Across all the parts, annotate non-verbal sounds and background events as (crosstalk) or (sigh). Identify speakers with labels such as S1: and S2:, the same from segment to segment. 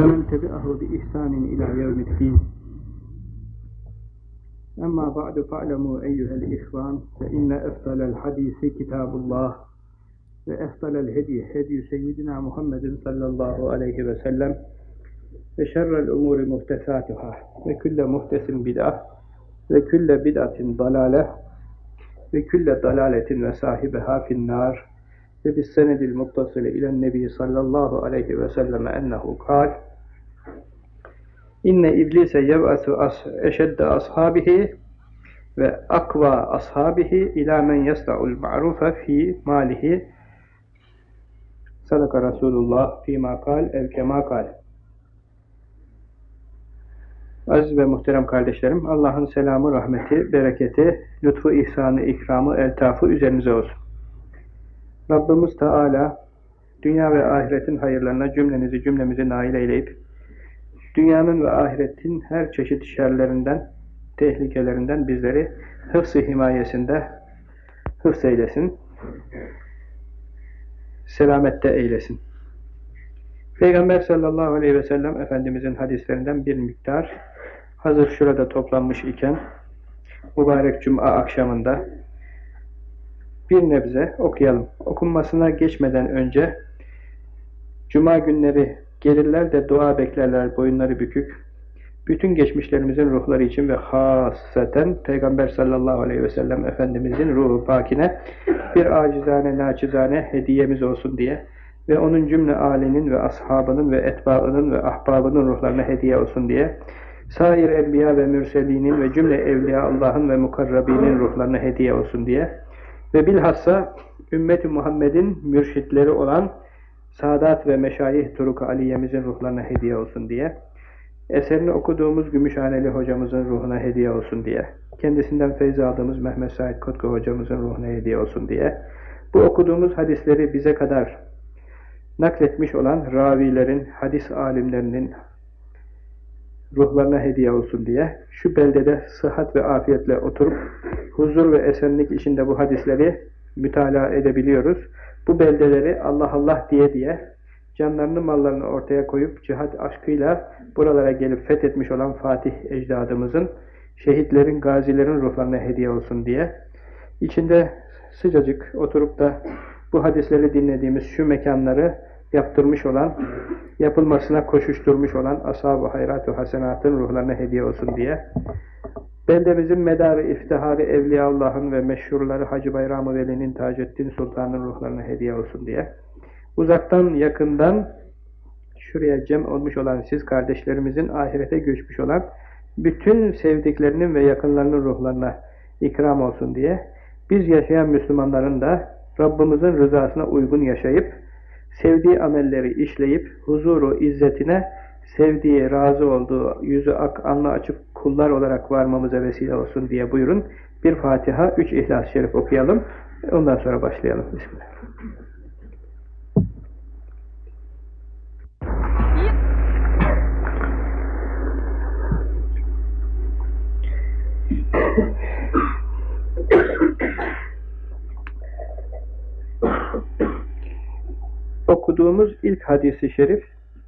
S1: ومن تبعه بإحسان إلى يوم الدين. أما بعد فاعلموا أيها الإخوان فإن أفضل الحديث كتاب الله وأفضل الهدي هدي سيدنا محمد صلى الله عليه وسلم وشر الأمور محدثاتها وكل محدث بدعة وكل بدعة ضلالة وكل ضلالة وصاحبها في النار. وبالسند المتصل إلى النبي صلى الله عليه وسلم أنه قال İnne iblise yev'asu as eşedde ashabihi ve akva ashabihi ila men yasna'ul ma'rufe fi malihi sadaka Resulullah fîmâ kal ev kemâ kal Aziz ve muhterem kardeşlerim, Allah'ın selamı, rahmeti, bereketi, lütfu, ihsanı, ikramı, eltafı üzerinize olsun. Rabbimiz Teala, dünya ve ahiretin hayırlarına cümlenizi cümlemizi nail eyleyip, dünyanın ve ahiretin her çeşit şerlerinden, tehlikelerinden bizleri hıfz-ı himayesinde hıfz eylesin. Selamette eylesin. Peygamber sallallahu aleyhi ve sellem Efendimizin hadislerinden bir miktar hazır şurada toplanmış iken mübarek cuma akşamında bir nebze okuyalım. Okunmasına geçmeden önce Cuma günleri gelirler de dua beklerler boyunları bükük. Bütün geçmişlerimizin ruhları için ve hasaten Peygamber sallallahu aleyhi ve sellem Efendimizin ruhu pakine bir acizane, naçizane hediyemiz olsun diye ve onun cümle âlinin ve ashabının ve etbaının ve ahbabının ruhlarına hediye olsun diye sair enbiya ve mürselinin ve cümle evliya Allah'ın ve mukarrabinin ruhlarına hediye olsun diye ve bilhassa ümmeti Muhammed'in mürşitleri olan Sadat ve Meşayih Turuk Aliye'mizin ruhlarına hediye olsun diye, eserini okuduğumuz Gümüşhaneli hocamızın ruhuna hediye olsun diye, kendisinden feyz aldığımız Mehmet Said Kotku hocamızın ruhuna hediye olsun diye, bu okuduğumuz hadisleri bize kadar nakletmiş olan ravilerin, hadis alimlerinin ruhlarına hediye olsun diye, şu beldede sıhhat ve afiyetle oturup, huzur ve esenlik içinde bu hadisleri mütalaa edebiliyoruz. Bu beldeleri Allah Allah diye diye canlarını mallarını ortaya koyup cihat aşkıyla buralara gelip fethetmiş olan Fatih ecdadımızın şehitlerin, gazilerin ruhlarına hediye olsun diye içinde sıcacık oturup da bu hadisleri dinlediğimiz şu mekanları yaptırmış olan, yapılmasına koşuşturmuş olan ashab-ı hayrat-ı hasenatın ruhlarına hediye olsun diye Beldemizin medarı, iftiharı, Evliyaullah'ın ve meşhurları Hacı Bayram-ı Veli'nin Taceddin Sultan'ın ruhlarına hediye olsun diye. Uzaktan, yakından şuraya cem olmuş olan siz kardeşlerimizin ahirete göçmüş olan bütün sevdiklerinin ve yakınlarının ruhlarına ikram olsun diye biz yaşayan Müslümanların da Rabbimizin rızasına uygun yaşayıp sevdiği amelleri işleyip huzuru, izzetine sevdiği, razı olduğu, yüzü ak, anla açık kullar olarak varmamıza vesile olsun diye buyurun. Bir Fatiha, üç İhlas-ı Şerif okuyalım. Ondan sonra başlayalım. Bismillah. Okuduğumuz ilk hadisi şerif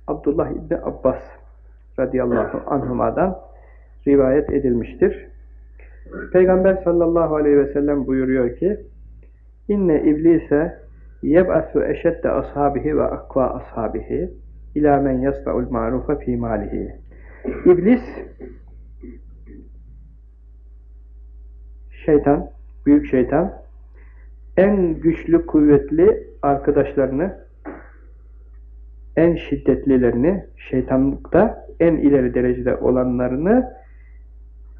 S1: Abdullah İbni Abbas radıyallahu anhuma'dan rivayet edilmiştir. Peygamber sallallahu aleyhi ve sellem buyuruyor ki İnne iblise yeb'asu eşedde ashabihi ve akva ashabihi ila men yasna'ul ma'rufa fi malihi. İblis şeytan, büyük şeytan en güçlü, kuvvetli arkadaşlarını en şiddetlilerini, şeytanlıkta en ileri derecede olanlarını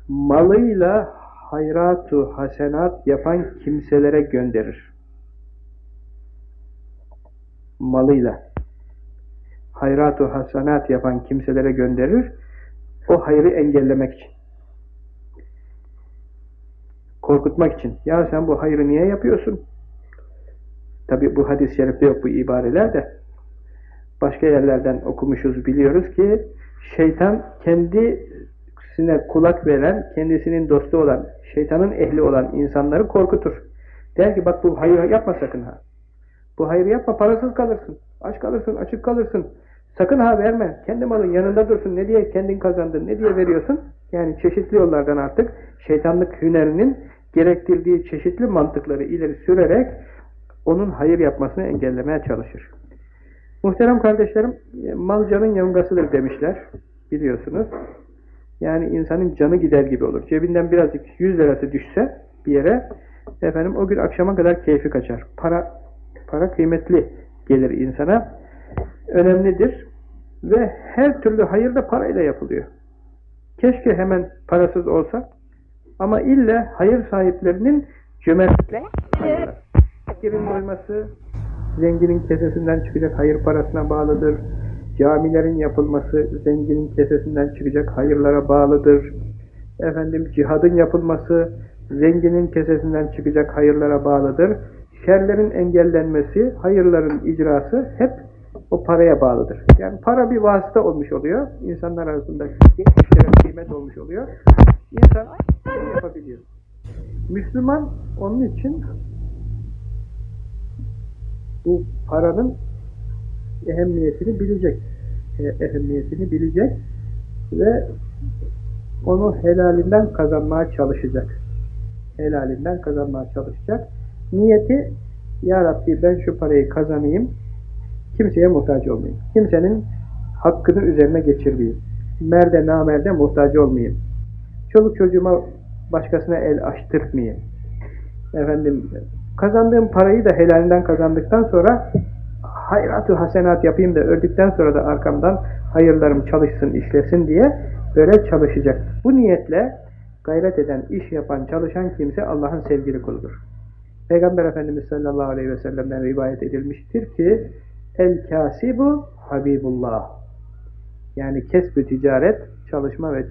S1: malıyla hayratu hasenat yapan kimselere gönderir. Malıyla hayratu hasenat yapan kimselere gönderir. O hayrı engellemek için. Korkutmak için. Ya sen bu hayrı niye yapıyorsun? Tabi bu hadis-i şerifte yok bu ibareler de başka yerlerden okumuşuz biliyoruz ki şeytan kendisine kulak veren, kendisinin dostu olan, şeytanın ehli olan insanları korkutur. Der ki bak bu hayır yapma sakın ha. Bu hayır yapma parasız kalırsın, aç kalırsın, açık kalırsın. Sakın ha verme. Kendi malın yanında dursun. Ne diye kendin kazandın, ne diye veriyorsun? Yani çeşitli yollardan artık şeytanlık hünerinin gerektirdiği çeşitli mantıkları ileri sürerek onun hayır yapmasını engellemeye çalışır. Muhterem kardeşlerim, mal canın yongasıdır demişler. Biliyorsunuz. Yani insanın canı gider gibi olur. Cebinden birazcık yüz lirası düşse bir yere, efendim o gün akşama kadar keyfi kaçar. Para, para kıymetli gelir insana. Önemlidir. Ve her türlü hayır da parayla yapılıyor. Keşke hemen parasız olsa ama illa hayır sahiplerinin cömertlikle fakirin doyması zenginin kesesinden çıkacak hayır parasına bağlıdır. Camilerin yapılması zenginin kesesinden çıkacak hayırlara bağlıdır. Efendim cihadın yapılması zenginin kesesinden çıkacak hayırlara bağlıdır. Şerlerin engellenmesi, hayırların icrası hep o paraya bağlıdır. Yani para bir vasıta olmuş oluyor. İnsanlar arasında işlere kıymet olmuş oluyor. İnsan bunu yapabiliyor. Müslüman onun için bu paranın ehemmiyetini bilecek. E, ehemmiyetini bilecek ve onu helalinden kazanmaya çalışacak. Helalinden kazanmaya çalışacak. Niyeti Ya Rabbi ben şu parayı kazanayım kimseye muhtaç olmayayım. Kimsenin hakkını üzerine geçirmeyeyim. Merde namerde muhtaç olmayayım. Çoluk çocuğuma başkasına el açtırmayayım. Efendim kazandığım parayı da helalinden kazandıktan sonra hayratı hasenat yapayım da öldükten sonra da arkamdan hayırlarım çalışsın, işlesin diye böyle çalışacak. Bu niyetle gayret eden, iş yapan, çalışan kimse Allah'ın sevgili kuludur. Peygamber Efendimiz sallallahu aleyhi ve sellem'den rivayet edilmiştir ki El kasibu habibullah. Yani kesbü ticaret, çalışma ve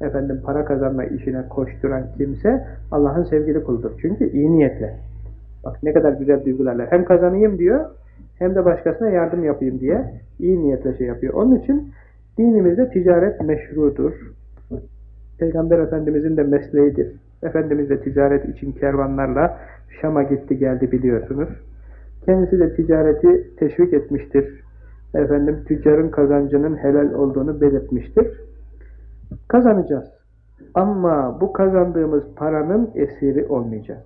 S1: efendim para kazanma işine koşturan kimse Allah'ın sevgili kuludur. Çünkü iyi niyetle. Bak ne kadar güzel duygularla. Hem kazanayım diyor, hem de başkasına yardım yapayım diye iyi niyetle şey yapıyor. Onun için dinimizde ticaret meşrudur. Peygamber Efendimizin de mesleğidir. Efendimiz de ticaret için kervanlarla Şam'a gitti geldi biliyorsunuz. Kendisi de ticareti teşvik etmiştir. Efendim tüccarın kazancının helal olduğunu belirtmiştir. Kazanacağız. Ama bu kazandığımız paranın esiri olmayacağız.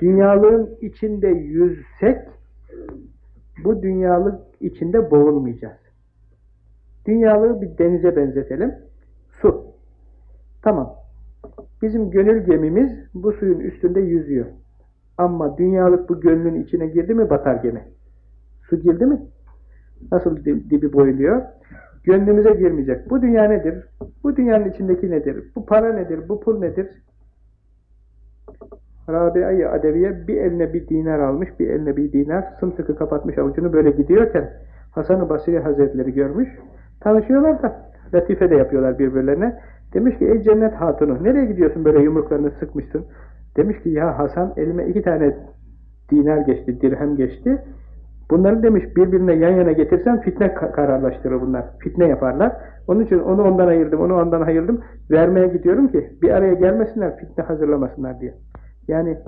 S1: Dünyalığın içinde yüzsek bu dünyalık içinde boğulmayacağız. Dünyalığı bir denize benzetelim. Su. Tamam. Bizim gönül gemimiz bu suyun üstünde yüzüyor. Ama dünyalık bu gönlün içine girdi mi batar gemi. Su girdi mi? Nasıl dibi boyuluyor? Gönlümüze girmeyecek. Bu dünya nedir? Bu dünyanın içindeki nedir? Bu para nedir? Bu pul nedir? Rabia-i Adeviye bir eline bir dinar almış, bir eline bir dinar sımsıkı kapatmış avucunu böyle gidiyorken Hasan-ı Basri Hazretleri görmüş. Tanışıyorlar da latife de yapıyorlar birbirlerine. Demiş ki ey cennet hatunu nereye gidiyorsun böyle yumruklarını sıkmışsın? Demiş ki ya Hasan elime iki tane dinar geçti, dirhem geçti. Bunları demiş birbirine yan yana getirsen fitne kararlaştırır bunlar. Fitne yaparlar. Onun için onu ondan ayırdım, onu ondan ayırdım. Vermeye gidiyorum ki bir araya gelmesinler, fitne hazırlamasınlar diye. Yani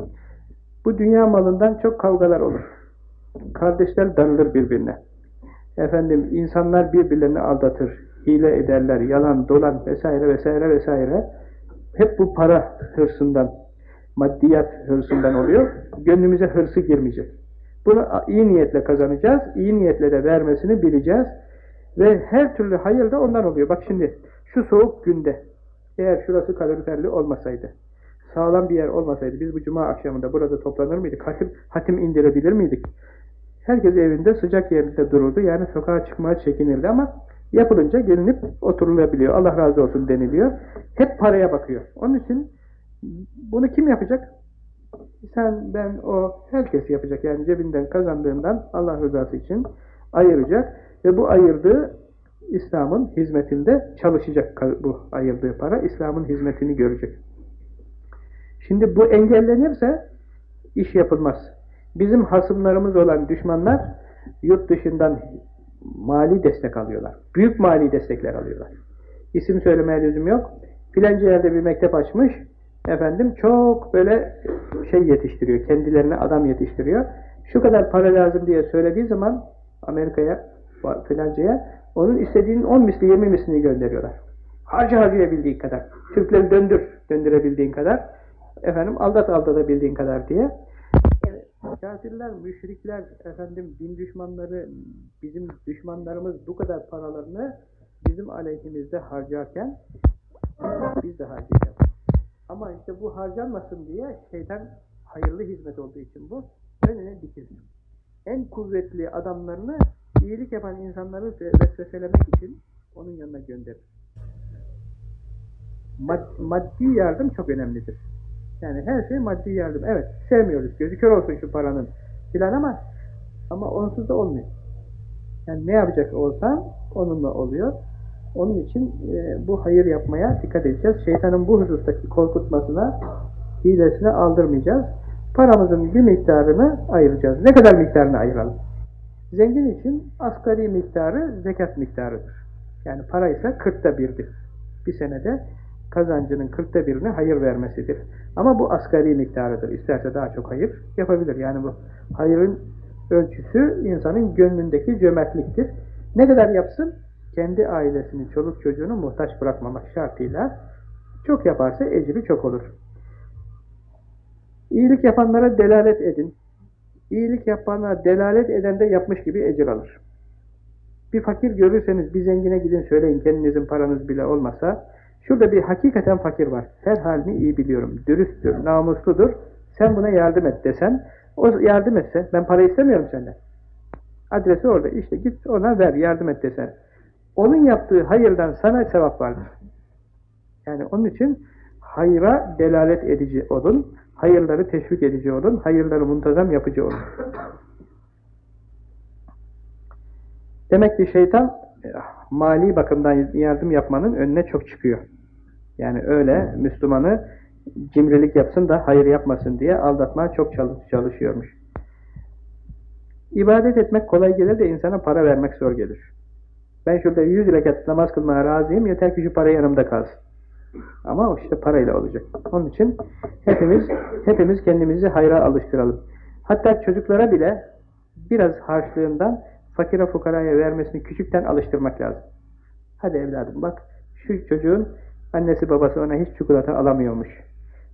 S1: bu dünya malından çok kavgalar olur. Kardeşler darılır birbirine. Efendim insanlar birbirlerini aldatır, hile ederler, yalan, dolan vesaire vesaire vesaire. Hep bu para hırsından, maddiyat hırsından oluyor. Gönlümüze hırsı girmeyecek. Bunu iyi niyetle kazanacağız. iyi niyetle de vermesini bileceğiz. Ve her türlü hayır da ondan oluyor. Bak şimdi şu soğuk günde eğer şurası kaloriferli olmasaydı, sağlam bir yer olmasaydı biz bu cuma akşamında burada toplanır mıydık? Hatim, hatim indirebilir miydik? Herkes evinde sıcak yerinde dururdu. Yani sokağa çıkmaya çekinirdi ama yapılınca gelinip oturulabiliyor. Allah razı olsun deniliyor. Hep paraya bakıyor. Onun için bunu kim yapacak? Sen, ben, o, herkes yapacak. Yani cebinden kazandığından Allah rızası için ayıracak ve bu ayırdığı İslam'ın hizmetinde çalışacak bu ayırdığı para. İslam'ın hizmetini görecek. Şimdi bu engellenirse iş yapılmaz. Bizim hasımlarımız olan düşmanlar yurt dışından mali destek alıyorlar. Büyük mali destekler alıyorlar. İsim söylemeye lüzum yok. Filanca yerde bir mektep açmış. Efendim çok böyle şey yetiştiriyor. Kendilerine adam yetiştiriyor. Şu kadar para lazım diye söylediği zaman Amerika'ya filancaya. Onun istediğinin 10 misli 20 mislini gönderiyorlar. Harca harcayabildiğin kadar. Türkleri döndür, döndürebildiğin kadar. Efendim aldat aldatabildiğin kadar diye. Kafirler, müşrikler, efendim din düşmanları, bizim düşmanlarımız bu kadar paralarını bizim aleyhimizde harcarken biz de harcayacağız. Ama işte bu harcanmasın diye şeytan hayırlı hizmet olduğu için bu önüne dikilir. En kuvvetli adamlarını iyilik yapan insanları vesveselemek için onun yanına gönderir. Mad maddi yardım çok önemlidir. Yani her şey maddi yardım. Evet, sevmiyoruz. Gözü kör olsun şu paranın filan ama ama onsuz da olmuyor. Yani ne yapacak olsan onunla oluyor. Onun için e, bu hayır yapmaya dikkat edeceğiz. Şeytanın bu husustaki korkutmasına, hilesine aldırmayacağız. Paramızın bir miktarını ayıracağız. Ne kadar miktarını ayıralım? Zengin için asgari miktarı zekat miktarıdır. Yani para ise kırkta birdir. Bir senede kazancının kırkta birini hayır vermesidir. Ama bu asgari miktarıdır. İsterse daha çok hayır yapabilir. Yani bu hayırın ölçüsü insanın gönlündeki cömertliktir. Ne kadar yapsın? Kendi ailesini, çoluk çocuğunu muhtaç bırakmamak şartıyla çok yaparsa ecri çok olur. İyilik yapanlara delalet edin. İyilik yapana delalet eden de yapmış gibi ecir alır. Bir fakir görürseniz bir zengine gidin söyleyin kendinizin paranız bile olmasa şurada bir hakikaten fakir var. Her halini iyi biliyorum. Dürüsttür, namusludur. Sen buna yardım et desen o yardım etse ben para istemiyorum senden. Adresi orada. İşte git ona ver yardım et desen. Onun yaptığı hayırdan sana sevap vardır. Yani onun için hayra delalet edici olun. Hayırları teşvik edici olun. Hayırları muntazam yapıcı olun. Demek ki şeytan mali bakımdan yardım yapmanın önüne çok çıkıyor. Yani öyle Müslümanı cimrilik yapsın da hayır yapmasın diye aldatmaya çok çalışıyormuş. İbadet etmek kolay gelir de insana para vermek zor gelir. Ben şurada yüz rekat namaz kılmaya razıyım, yeter ki şu para yanımda kalsın. Ama işte parayla olacak. Onun için hepimiz hepimiz kendimizi hayra alıştıralım. Hatta çocuklara bile biraz harçlığından fakire fukaraya vermesini küçükten alıştırmak lazım. Hadi evladım bak şu çocuğun annesi babası ona hiç çikolata alamıyormuş.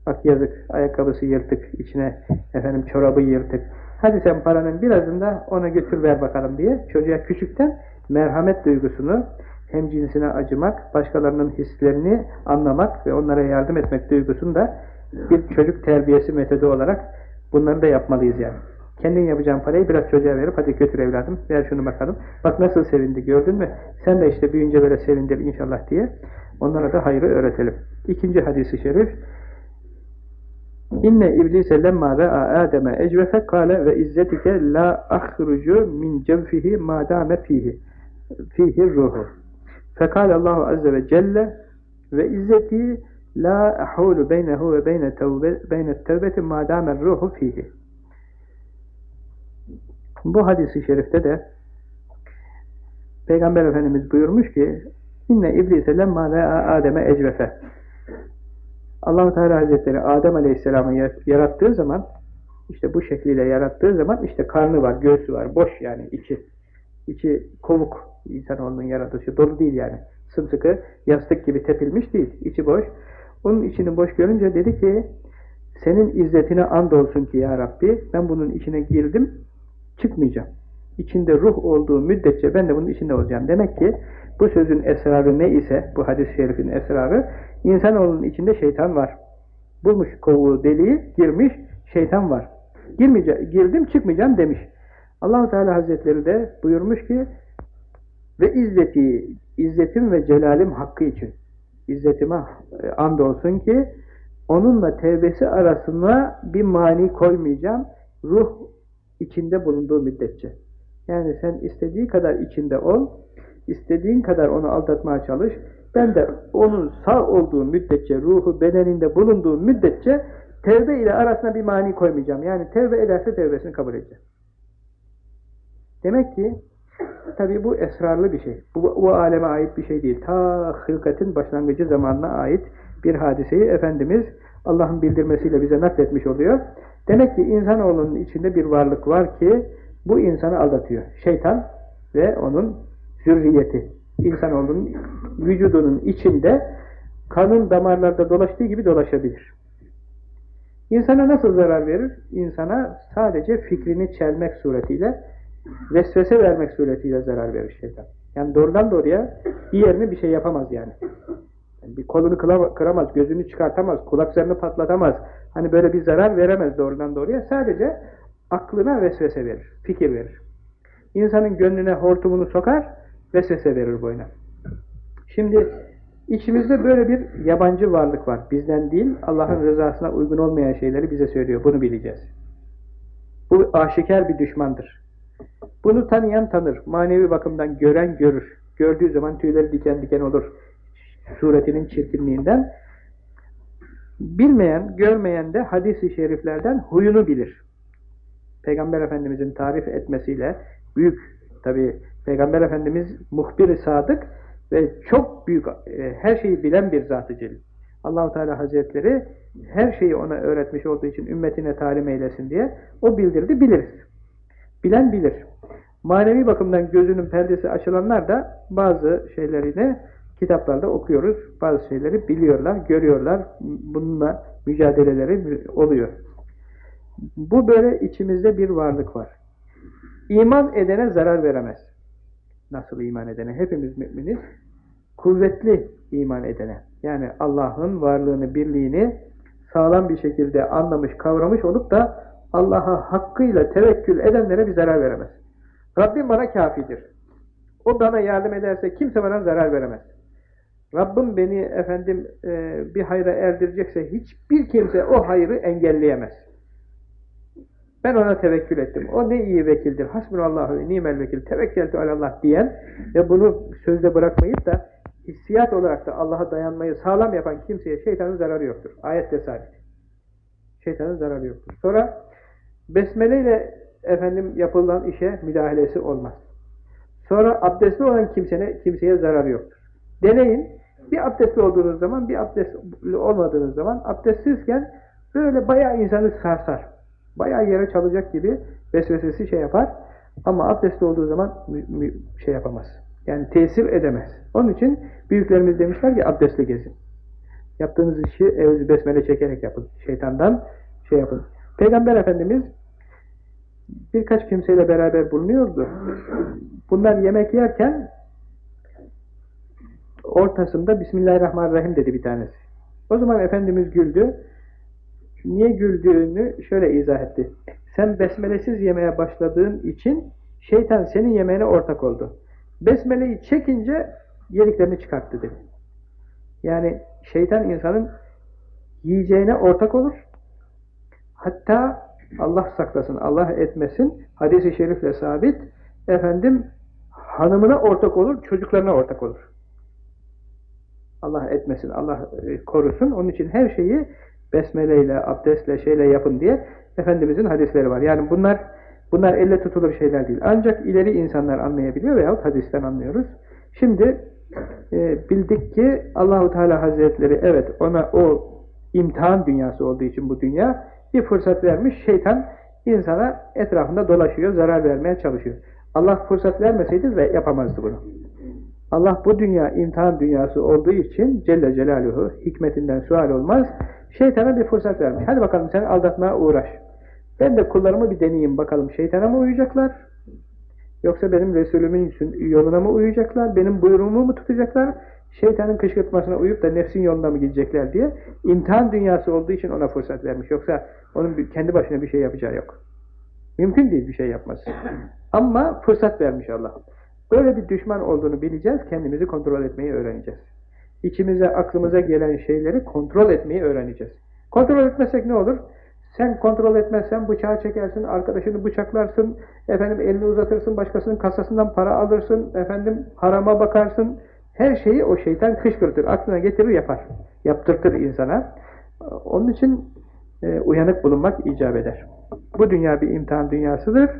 S1: Bak yazık ayakkabısı yırtık, içine efendim çorabı yırtık. Hadi sen paranın birazını da ona götür ver bakalım diye çocuğa küçükten merhamet duygusunu hem cinsine acımak, başkalarının hislerini anlamak ve onlara yardım etmek duygusunu da bir çocuk terbiyesi metodu olarak bunları da yapmalıyız yani. Kendin yapacağın parayı biraz çocuğa verip hadi götür evladım, ver şunu bakalım. Bak nasıl sevindi gördün mü? Sen de işte büyünce böyle sevindir inşallah diye onlara da hayrı öğretelim. İkinci hadisi şerif İnne iblise lemma ra'a Adem'e ecvefe kâle ve izzetike la ahrucu min cevfihi madame fihi fihi ruhu. Fekal Allahu azze ve celle ve izzeti la ahulu beynehu ve beyne tevbe beyne tevbeti madame ruhu fihi. Bu hadisi şerifte de Peygamber Efendimiz buyurmuş ki inne iblise lemma ra'a Adem'e ecvefe Allahu Teala Hazretleri Adem Aleyhisselam'ı yarattığı zaman işte bu şekliyle yarattığı zaman işte karnı var, göğsü var, boş yani içi. içi kovuk insanoğlunun yaratışı, dolu değil yani. Sımsıkı, yastık gibi tepilmiş değil, içi boş. Onun içini boş görünce dedi ki senin izzetine andolsun ki ya Rabbi ben bunun içine girdim, çıkmayacağım. İçinde ruh olduğu müddetçe ben de bunun içinde olacağım. Demek ki bu sözün esrarı ne ise, bu hadis-i şerifin esrarı, insanoğlunun içinde şeytan var. Bulmuş kovuğu deliği, girmiş, şeytan var. Girmeyeceğim, girdim çıkmayacağım demiş. allah Teala Hazretleri de buyurmuş ki, ve izzeti, izzetim ve celalim hakkı için, izzetime e, and olsun ki, onunla tevbesi arasına bir mani koymayacağım, ruh içinde bulunduğu müddetçe. Yani sen istediği kadar içinde ol, istediğin kadar onu aldatmaya çalış, ben de onun sağ olduğu müddetçe, ruhu bedeninde bulunduğu müddetçe tevbe ile arasına bir mani koymayacağım. Yani tevbe ederse tevbesini kabul edeceğim. Demek ki tabi bu esrarlı bir şey. Bu, bu aleme ait bir şey değil. Ta hılkatin başlangıcı zamanına ait bir hadiseyi Efendimiz Allah'ın bildirmesiyle bize nakletmiş oluyor. Demek ki insanoğlunun içinde bir varlık var ki bu insanı aldatıyor. Şeytan ve onun zürriyeti. İnsanoğlunun vücudunun içinde kanın damarlarda dolaştığı gibi dolaşabilir. İnsana nasıl zarar verir? İnsana sadece fikrini çelmek suretiyle, vesvese vermek suretiyle zarar verir şeytan. Yani doğrudan doğruya diğerini bir şey yapamaz yani. yani bir kolunu kıramaz, gözünü çıkartamaz, kulaklarını patlatamaz. Hani böyle bir zarar veremez doğrudan doğruya. Sadece aklına vesvese verir, fikir verir. İnsanın gönlüne hortumunu sokar, vesvese verir boyuna. Şimdi içimizde böyle bir yabancı varlık var. Bizden değil, Allah'ın rızasına uygun olmayan şeyleri bize söylüyor. Bunu bileceğiz. Bu aşikar bir düşmandır. Bunu tanıyan tanır. Manevi bakımdan gören görür. Gördüğü zaman tüyleri diken diken olur. Suretinin çirkinliğinden. Bilmeyen, görmeyen de hadis-i şeriflerden huyunu bilir. Peygamber Efendimizin tarif etmesiyle büyük tabi Peygamber Efendimiz muhbir-i sadık ve çok büyük e, her şeyi bilen bir zat-ı celil. Allahu Teala Hazretleri her şeyi ona öğretmiş olduğu için ümmetine talim eylesin diye o bildirdi biliriz. Bilen bilir. Manevi bakımdan gözünün perdesi açılanlar da bazı şeylerini kitaplarda okuyoruz. Bazı şeyleri biliyorlar, görüyorlar. Bununla mücadeleleri oluyor. Bu böyle içimizde bir varlık var. İman edene zarar veremez. Nasıl iman edene? Hepimiz müminiz. Kuvvetli iman edene. Yani Allah'ın varlığını, birliğini sağlam bir şekilde anlamış, kavramış olup da Allah'a hakkıyla tevekkül edenlere bir zarar veremez. Rabbim bana kafidir. O bana yardım ederse kimse bana zarar veremez. Rabbim beni efendim e, bir hayra erdirecekse hiçbir kimse o hayrı engelleyemez. Ben ona tevekkül ettim. O ne iyi vekildir. Hasbunallahu ve nimel vekil. Tevekkeltü alallah diyen ve bunu sözde bırakmayıp da hissiyat olarak da Allah'a dayanmayı sağlam yapan kimseye şeytanın zararı yoktur. Ayette sabit. Şeytanın zararı yoktur. Sonra besmele ile efendim yapılan işe müdahalesi olmaz. Sonra abdestli olan kimsene, kimseye zararı yoktur. Deneyin. Bir abdestli olduğunuz zaman, bir abdestli olmadığınız zaman abdestsizken böyle bayağı insanı sarsar. Bayağı yere çalacak gibi vesvesesi şey yapar. Ama abdestli olduğu zaman şey yapamaz. Yani tesir edemez. Onun için büyüklerimiz demişler ki abdestli gezin. Yaptığınız işi evzi besmele çekerek yapın. Şeytandan şey yapın. Peygamber Efendimiz birkaç kimseyle beraber bulunuyordu. Bunlar yemek yerken ortasında Bismillahirrahmanirrahim dedi bir tanesi. O zaman Efendimiz güldü. Niye güldüğünü şöyle izah etti. Sen besmelesiz yemeye başladığın için şeytan senin yemeğine ortak oldu. Besmeleyi çekince yediklerini çıkarttı dedi. Yani şeytan insanın yiyeceğine ortak olur. Hatta Allah saklasın, Allah etmesin, hadis-i şerifle sabit, efendim hanımına ortak olur, çocuklarına ortak olur. Allah etmesin, Allah e, korusun. Onun için her şeyi besmeleyle, abdestle, şeyle yapın diye Efendimizin hadisleri var. Yani bunlar bunlar elle tutulur şeyler değil. Ancak ileri insanlar anlayabiliyor veyahut hadisten anlıyoruz. Şimdi e, bildik ki Allahu Teala Hazretleri evet ona o imtihan dünyası olduğu için bu dünya bir fırsat vermiş. Şeytan insana etrafında dolaşıyor, zarar vermeye çalışıyor. Allah fırsat vermeseydi ve yapamazdı bunu. Allah bu dünya imtihan dünyası olduğu için Celle Celaluhu hikmetinden sual olmaz. Şeytana bir fırsat vermiş. Hadi bakalım sen aldatmaya uğraş. Ben de kullarımı bir deneyeyim bakalım. Şeytana mı uyacaklar? Yoksa benim Resulümün yoluna mı uyacaklar? Benim buyruğumu mu tutacaklar? Şeytanın kışkırtmasına uyup da nefsin yolunda mı gidecekler diye imtihan dünyası olduğu için ona fırsat vermiş. Yoksa onun kendi başına bir şey yapacağı yok. Mümkün değil bir şey yapması. Ama fırsat vermiş Allah. Böyle bir düşman olduğunu bileceğiz, kendimizi kontrol etmeyi öğreneceğiz. İçimize, aklımıza gelen şeyleri kontrol etmeyi öğreneceğiz. Kontrol etmesek ne olur? Sen kontrol etmezsen bıçağı çekersin, arkadaşını bıçaklarsın, efendim elini uzatırsın, başkasının kasasından para alırsın, efendim harama bakarsın. Her şeyi o şeytan kışkırtır, aklına getirir yapar. Yaptırtır insana. Onun için e, uyanık bulunmak icap eder. Bu dünya bir imtihan dünyasıdır.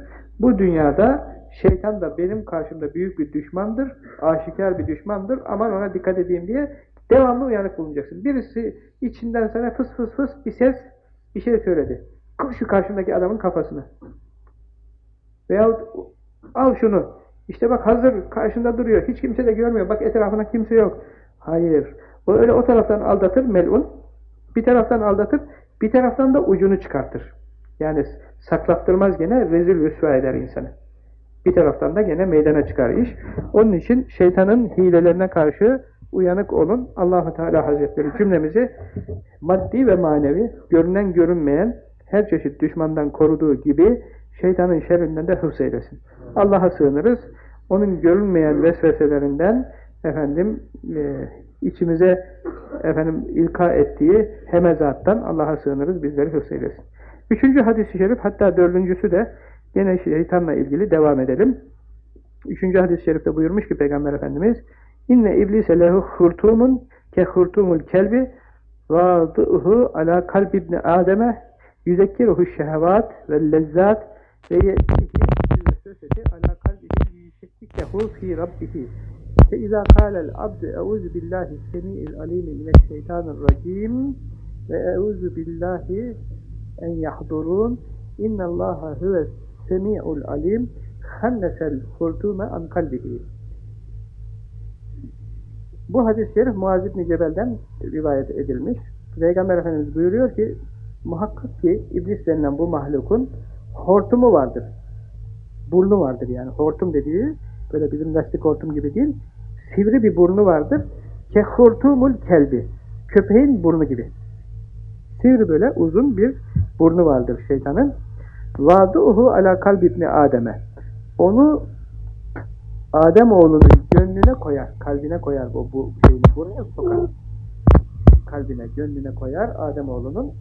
S1: Bu dünyada şeytan da benim karşımda büyük bir düşmandır, aşikar bir düşmandır, aman ona dikkat edeyim diye devamlı uyanık bulunacaksın. Birisi içinden sana fıs fıs fıs bir ses, bir şey söyledi. Şu karşındaki adamın kafasını. Veyahut al şunu, İşte bak hazır karşında duruyor. Hiç kimse de görmüyor. Bak etrafına kimse yok. Hayır. O öyle o taraftan aldatır melun. Bir taraftan aldatır. Bir taraftan da ucunu çıkartır. Yani saklattırmaz gene rezil rüsva eder insanı. Bir taraftan da gene meydana çıkar iş. Onun için şeytanın hilelerine karşı uyanık olun. Allahu Teala Hazretleri cümlemizi maddi ve manevi, görünen görünmeyen her çeşit düşmandan koruduğu gibi şeytanın şerrinden de hıfz eylesin. Allah'a sığınırız. Onun görünmeyen vesveselerinden efendim e, içimize efendim ilka ettiği hemezattan Allah'a sığınırız. Bizleri hıfz eylesin. Üçüncü hadis-i şerif hatta dördüncüsü de Yine şeytanla ilgili devam edelim. Üçüncü hadis-i şerifte buyurmuş ki Peygamber Efendimiz İnne iblise lehu hurtumun ke hurtumul kelbi vadı'uhu ala kalb ibni Adem'e yüzekkiruhu şehevat ve lezzat ve ye'tihi vesveseti ala kalbihi yüşekkikehu fi rabbihi fe izâ kâlel abdu eûzü billahi semi'il alîmi mineşşeytanirracîm ve eûzü billahi en yahdurun innallâhe huves semi'ul alim hannesel hurtume an kalbihi. Bu hadis-i şerif Muaz İbni Cebel'den rivayet edilmiş. Peygamber Efendimiz buyuruyor ki muhakkak ki iblis denilen bu mahlukun hortumu vardır. Burnu vardır yani. Hortum dediği böyle bizim lastik hortum gibi değil. Sivri bir burnu vardır. Kehurtumul kelbi. Köpeğin burnu gibi. Sivri böyle uzun bir burnu vardır şeytanın. Vaduhu ala kalbibni Adem'e. Onu Adem oğlunun gönlüne koyar, kalbine koyar bu, bu şeyini buraya sokar. Kalbine, gönlüne koyar Adem oğlunun.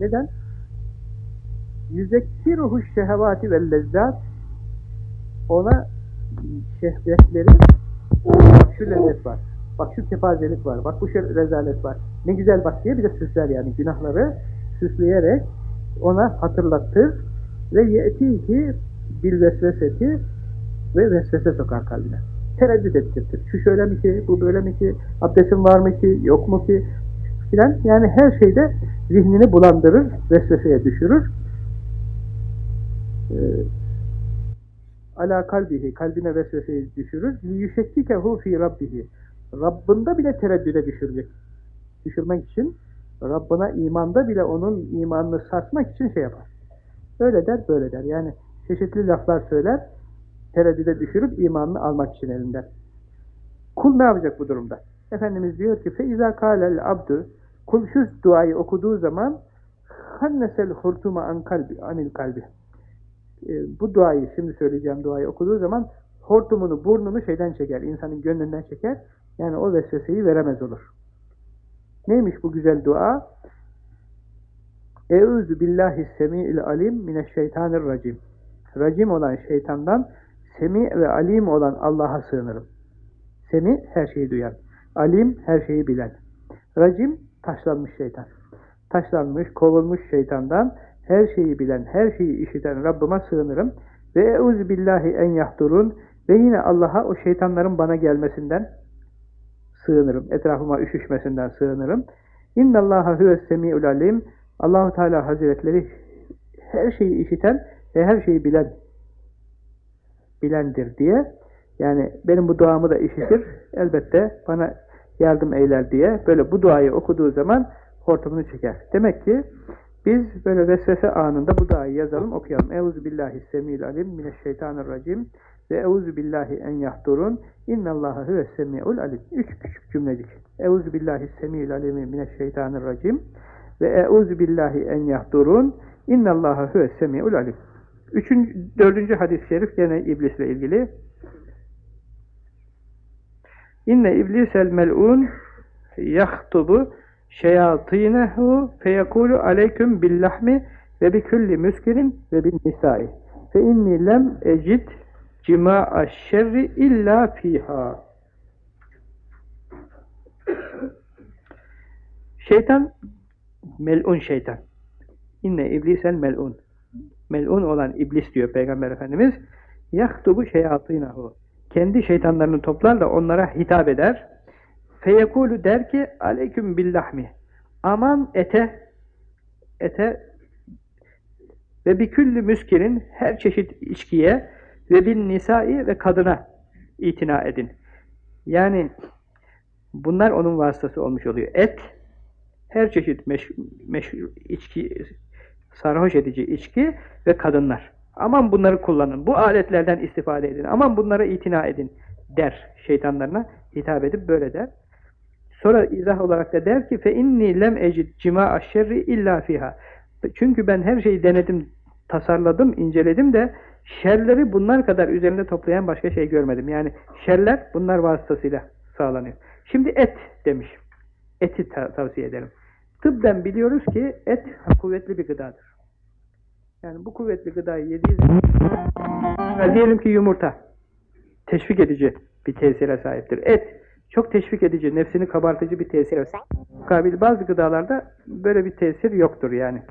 S1: Neden? Yüzekkiruhu şehevati ve lezzat ona şehvetleri bak şu lezzet var, bak şu kepazelik var, bak bu rezalet var, ne güzel bak diye bir de süsler yani günahları süsleyerek ona hatırlatır ve yetihi bil vesveseti ve vesvese sokar kalbine. Tereddüt ettirtir. Şu şöyle mi ki, bu böyle mi ki, abdestin var mı ki, yok mu ki filan. Yani her şeyde zihnini bulandırır, vesveseye düşürür. Ee, ala kalbihi, kalbine vesveseyi düşürür. liyüşekkikehu fi rabbihi. Rabbında bile tereddüde düşürecek. Düşürmek için Rabbına imanda bile onun imanını sarsmak için şey yapar. Öyle der, böyle der. Yani çeşitli laflar söyler, tereddüde düşürüp imanını almak için elinden. Kul ne yapacak bu durumda? Efendimiz diyor ki فَاِذَا قَالَ الْعَبْدُ Kul şu duayı okuduğu zaman خَنَّسَ الْخُرْتُمَ an kalbi, anil kalbi. E, bu duayı, şimdi söyleyeceğim duayı okuduğu zaman hortumunu, burnunu şeyden çeker, insanın gönlünden çeker. Yani o vesveseyi veremez olur. Neymiş bu güzel dua? Eûzü billahi semi'il alim mineşşeytanirracim. Racim olan şeytandan semi ve alim olan Allah'a sığınırım. Semi her şeyi duyan. Alim her şeyi bilen. Racim taşlanmış şeytan. Taşlanmış, kovulmuş şeytandan her şeyi bilen, her şeyi işiten Rabbime sığınırım. Ve eûzü billahi en yahdurun ve yine Allah'a o şeytanların bana gelmesinden sığınırım. Etrafıma üşüşmesinden sığınırım. İnnallaha huves semi'ul alim. Allahu Teala Hazretleri her şeyi işiten ve her şeyi bilen bilendir diye yani benim bu duamı da işitir. Elbette bana yardım eyler diye böyle bu duayı okuduğu zaman hortumunu çeker. Demek ki biz böyle vesvese anında bu duayı yazalım, okuyalım. Euzu billahi semil alim mineşşeytanirracim ve euzu billahi en yahdurun innallaha huves semiul alim. Üç küçük cümlecik. Euzu billahi semil alim mineşşeytanirracim ve euzu billahi en yahdurun innallaha huves semiul alim. Üçüncü, dördüncü hadis-i şerif gene iblisle ilgili. İnne iblisel mel'un yahtubu şeyatinehu feyekulu aleyküm billahmi ve bi kulli müskirin ve bin nisai fe inni lem ecid cima'a şerri illa fiha. Şeytan melun şeytan. İnne iblisen melun. Melun olan iblis diyor Peygamber Efendimiz yahtubu şeyatinahu. Kendi şeytanlarını toplar da onlara hitap eder. Feyekulu der ki aleyküm billahmi. Aman ete ete. Ve bir küllü müskirin her çeşit içkiye Ve bin nisai ve kadına itina edin. Yani bunlar onun vasıtası olmuş oluyor. Et, her çeşit meş, meş, içki, sarhoş edici içki ve kadınlar. Aman bunları kullanın, bu aletlerden istifade edin, aman bunlara itina edin der şeytanlarına hitap edip böyle der. Sonra izah olarak da der ki fe inni lem ecid cima şerri illa fiha. Çünkü ben her şeyi denedim, tasarladım, inceledim de şerleri bunlar kadar üzerinde toplayan başka şey görmedim. Yani şerler bunlar vasıtasıyla sağlanıyor. Şimdi et demiş. Eti tavsiye ederim. Tıbben biliyoruz ki et kuvvetli bir gıdadır. Yani bu kuvvetli gıdayı yediği zaman diyelim ki yumurta teşvik edici bir tesire sahiptir. Et çok teşvik edici, nefsini kabartıcı bir tesir Kabil bazı gıdalarda böyle bir tesir yoktur yani.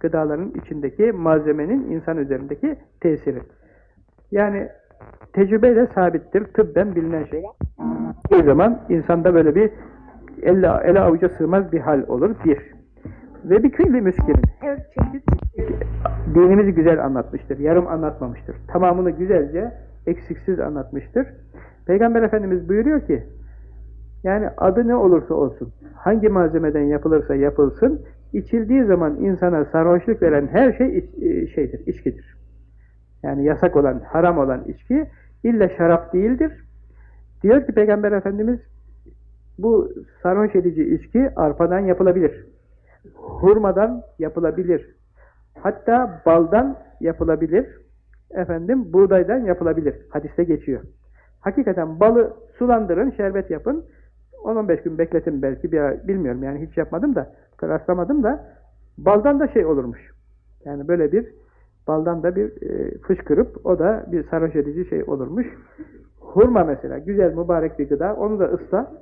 S1: Gıdaların içindeki malzemenin insan üzerindeki tesiri. Yani tecrübeyle sabittir, tıbben bilinen şey. Bir zaman insanda böyle bir elle, ele avuca sığmaz bir hal olur. Bir. Ve bir külli müskirin. Her çeşit dinimizi güzel anlatmıştır. Yarım anlatmamıştır. Tamamını güzelce, eksiksiz anlatmıştır. Peygamber Efendimiz buyuruyor ki, yani adı ne olursa olsun, hangi malzemeden yapılırsa yapılsın, içildiği zaman insana sarhoşluk veren her şey iç, e, şeydir, içkidir. Yani yasak olan, haram olan içki, illa şarap değildir. Diyor ki Peygamber Efendimiz, bu sarhoş edici içki arpadan yapılabilir. Hurmadan yapılabilir. Hatta baldan yapılabilir. Efendim buğdaydan yapılabilir. Hadiste geçiyor. Hakikaten balı sulandırın, şerbet yapın. 10-15 gün bekletin belki bir bilmiyorum yani hiç yapmadım da rastlamadım da baldan da şey olurmuş. Yani böyle bir baldan da bir e, fışkırıp o da bir sarhoş edici şey olurmuş. Hurma mesela güzel mübarek bir gıda onu da ısla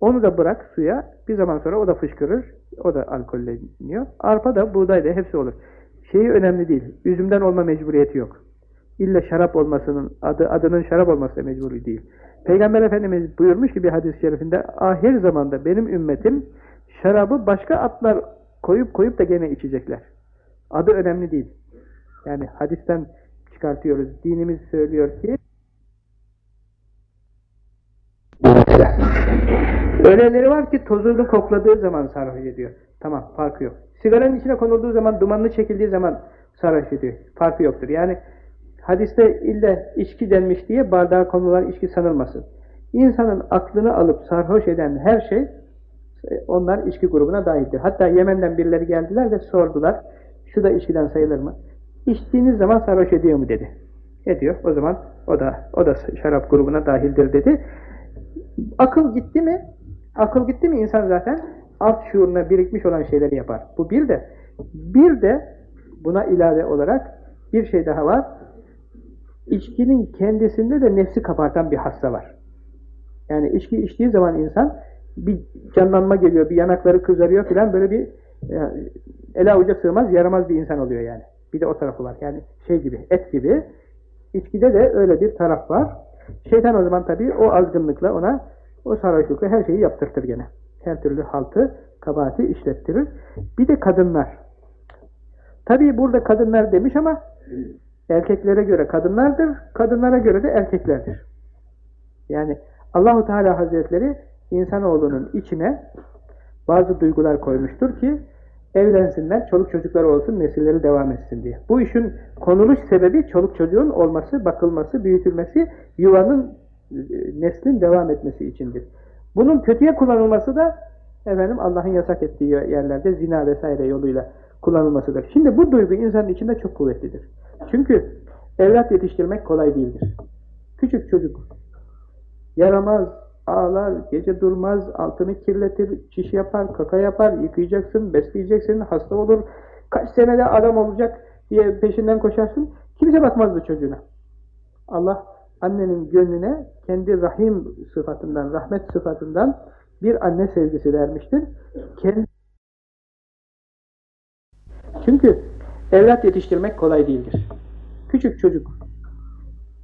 S1: onu da bırak suya bir zaman sonra o da fışkırır o da alkolleniyor. Arpa da buğday da hepsi olur. Şeyi önemli değil. Üzümden olma mecburiyeti yok. İlla şarap olmasının adı adının şarap olması da mecburi değil. Peygamber Efendimiz buyurmuş ki bir hadis-i şerifinde ahir zamanda benim ümmetim şarabı başka atlar koyup koyup da gene içecekler. Adı önemli değil. Yani hadisten çıkartıyoruz. Dinimiz söylüyor ki Öyleleri var ki tozunu kokladığı zaman sarhoş ediyor. Tamam farkı yok. Sigaranın içine konulduğu zaman, dumanlı çekildiği zaman sarhoş ediyor. Farkı yoktur. Yani hadiste ille içki denmiş diye bardağa konulan içki sanılmasın. İnsanın aklını alıp sarhoş eden her şey onlar içki grubuna dahildir. Hatta Yemen'den birileri geldiler ve sordular. Şu da içkiden sayılır mı? İçtiğiniz zaman sarhoş ediyor mu dedi. Ediyor. O zaman o da o da şarap grubuna dahildir dedi. Akıl gitti mi? Akıl gitti mi insan zaten alt şuuruna birikmiş olan şeyleri yapar. Bu bir de bir de buna ilave olarak bir şey daha var. İçkinin kendisinde de nefsi kapartan bir hasta var. Yani içki içtiği zaman insan bir canlanma geliyor, bir yanakları kızarıyor filan böyle bir yani, e, ele avuca sığmaz, yaramaz bir insan oluyor yani. Bir de o tarafı var. Yani şey gibi, et gibi. İçkide de öyle bir taraf var. Şeytan o zaman tabii o azgınlıkla ona, o sarhoşlukla her şeyi yaptırtır gene. Her türlü haltı, kabahati işlettirir. Bir de kadınlar. Tabii burada kadınlar demiş ama erkeklere göre kadınlardır, kadınlara göre de erkeklerdir. Yani Allahu Teala Hazretleri insanoğlunun içine bazı duygular koymuştur ki evlensinler, çoluk çocuklar olsun, nesilleri devam etsin diye. Bu işin konuluş sebebi çoluk çocuğun olması, bakılması, büyütülmesi, yuvanın, e, neslin devam etmesi içindir. Bunun kötüye kullanılması da efendim Allah'ın yasak ettiği yerlerde zina vesaire yoluyla kullanılmasıdır. Şimdi bu duygu insanın içinde çok kuvvetlidir. Çünkü evlat yetiştirmek kolay değildir. Küçük çocuk yaramaz, ağlar, gece durmaz, altını kirletir, çiş yapar, kaka yapar, yıkayacaksın, besleyeceksin, hasta olur, kaç senede adam olacak diye peşinden koşarsın. Kimse bakmazdı çocuğuna. Allah annenin gönlüne kendi rahim sıfatından, rahmet sıfatından bir anne sevgisi vermiştir. Kendi Çünkü evlat yetiştirmek kolay değildir. Küçük çocuk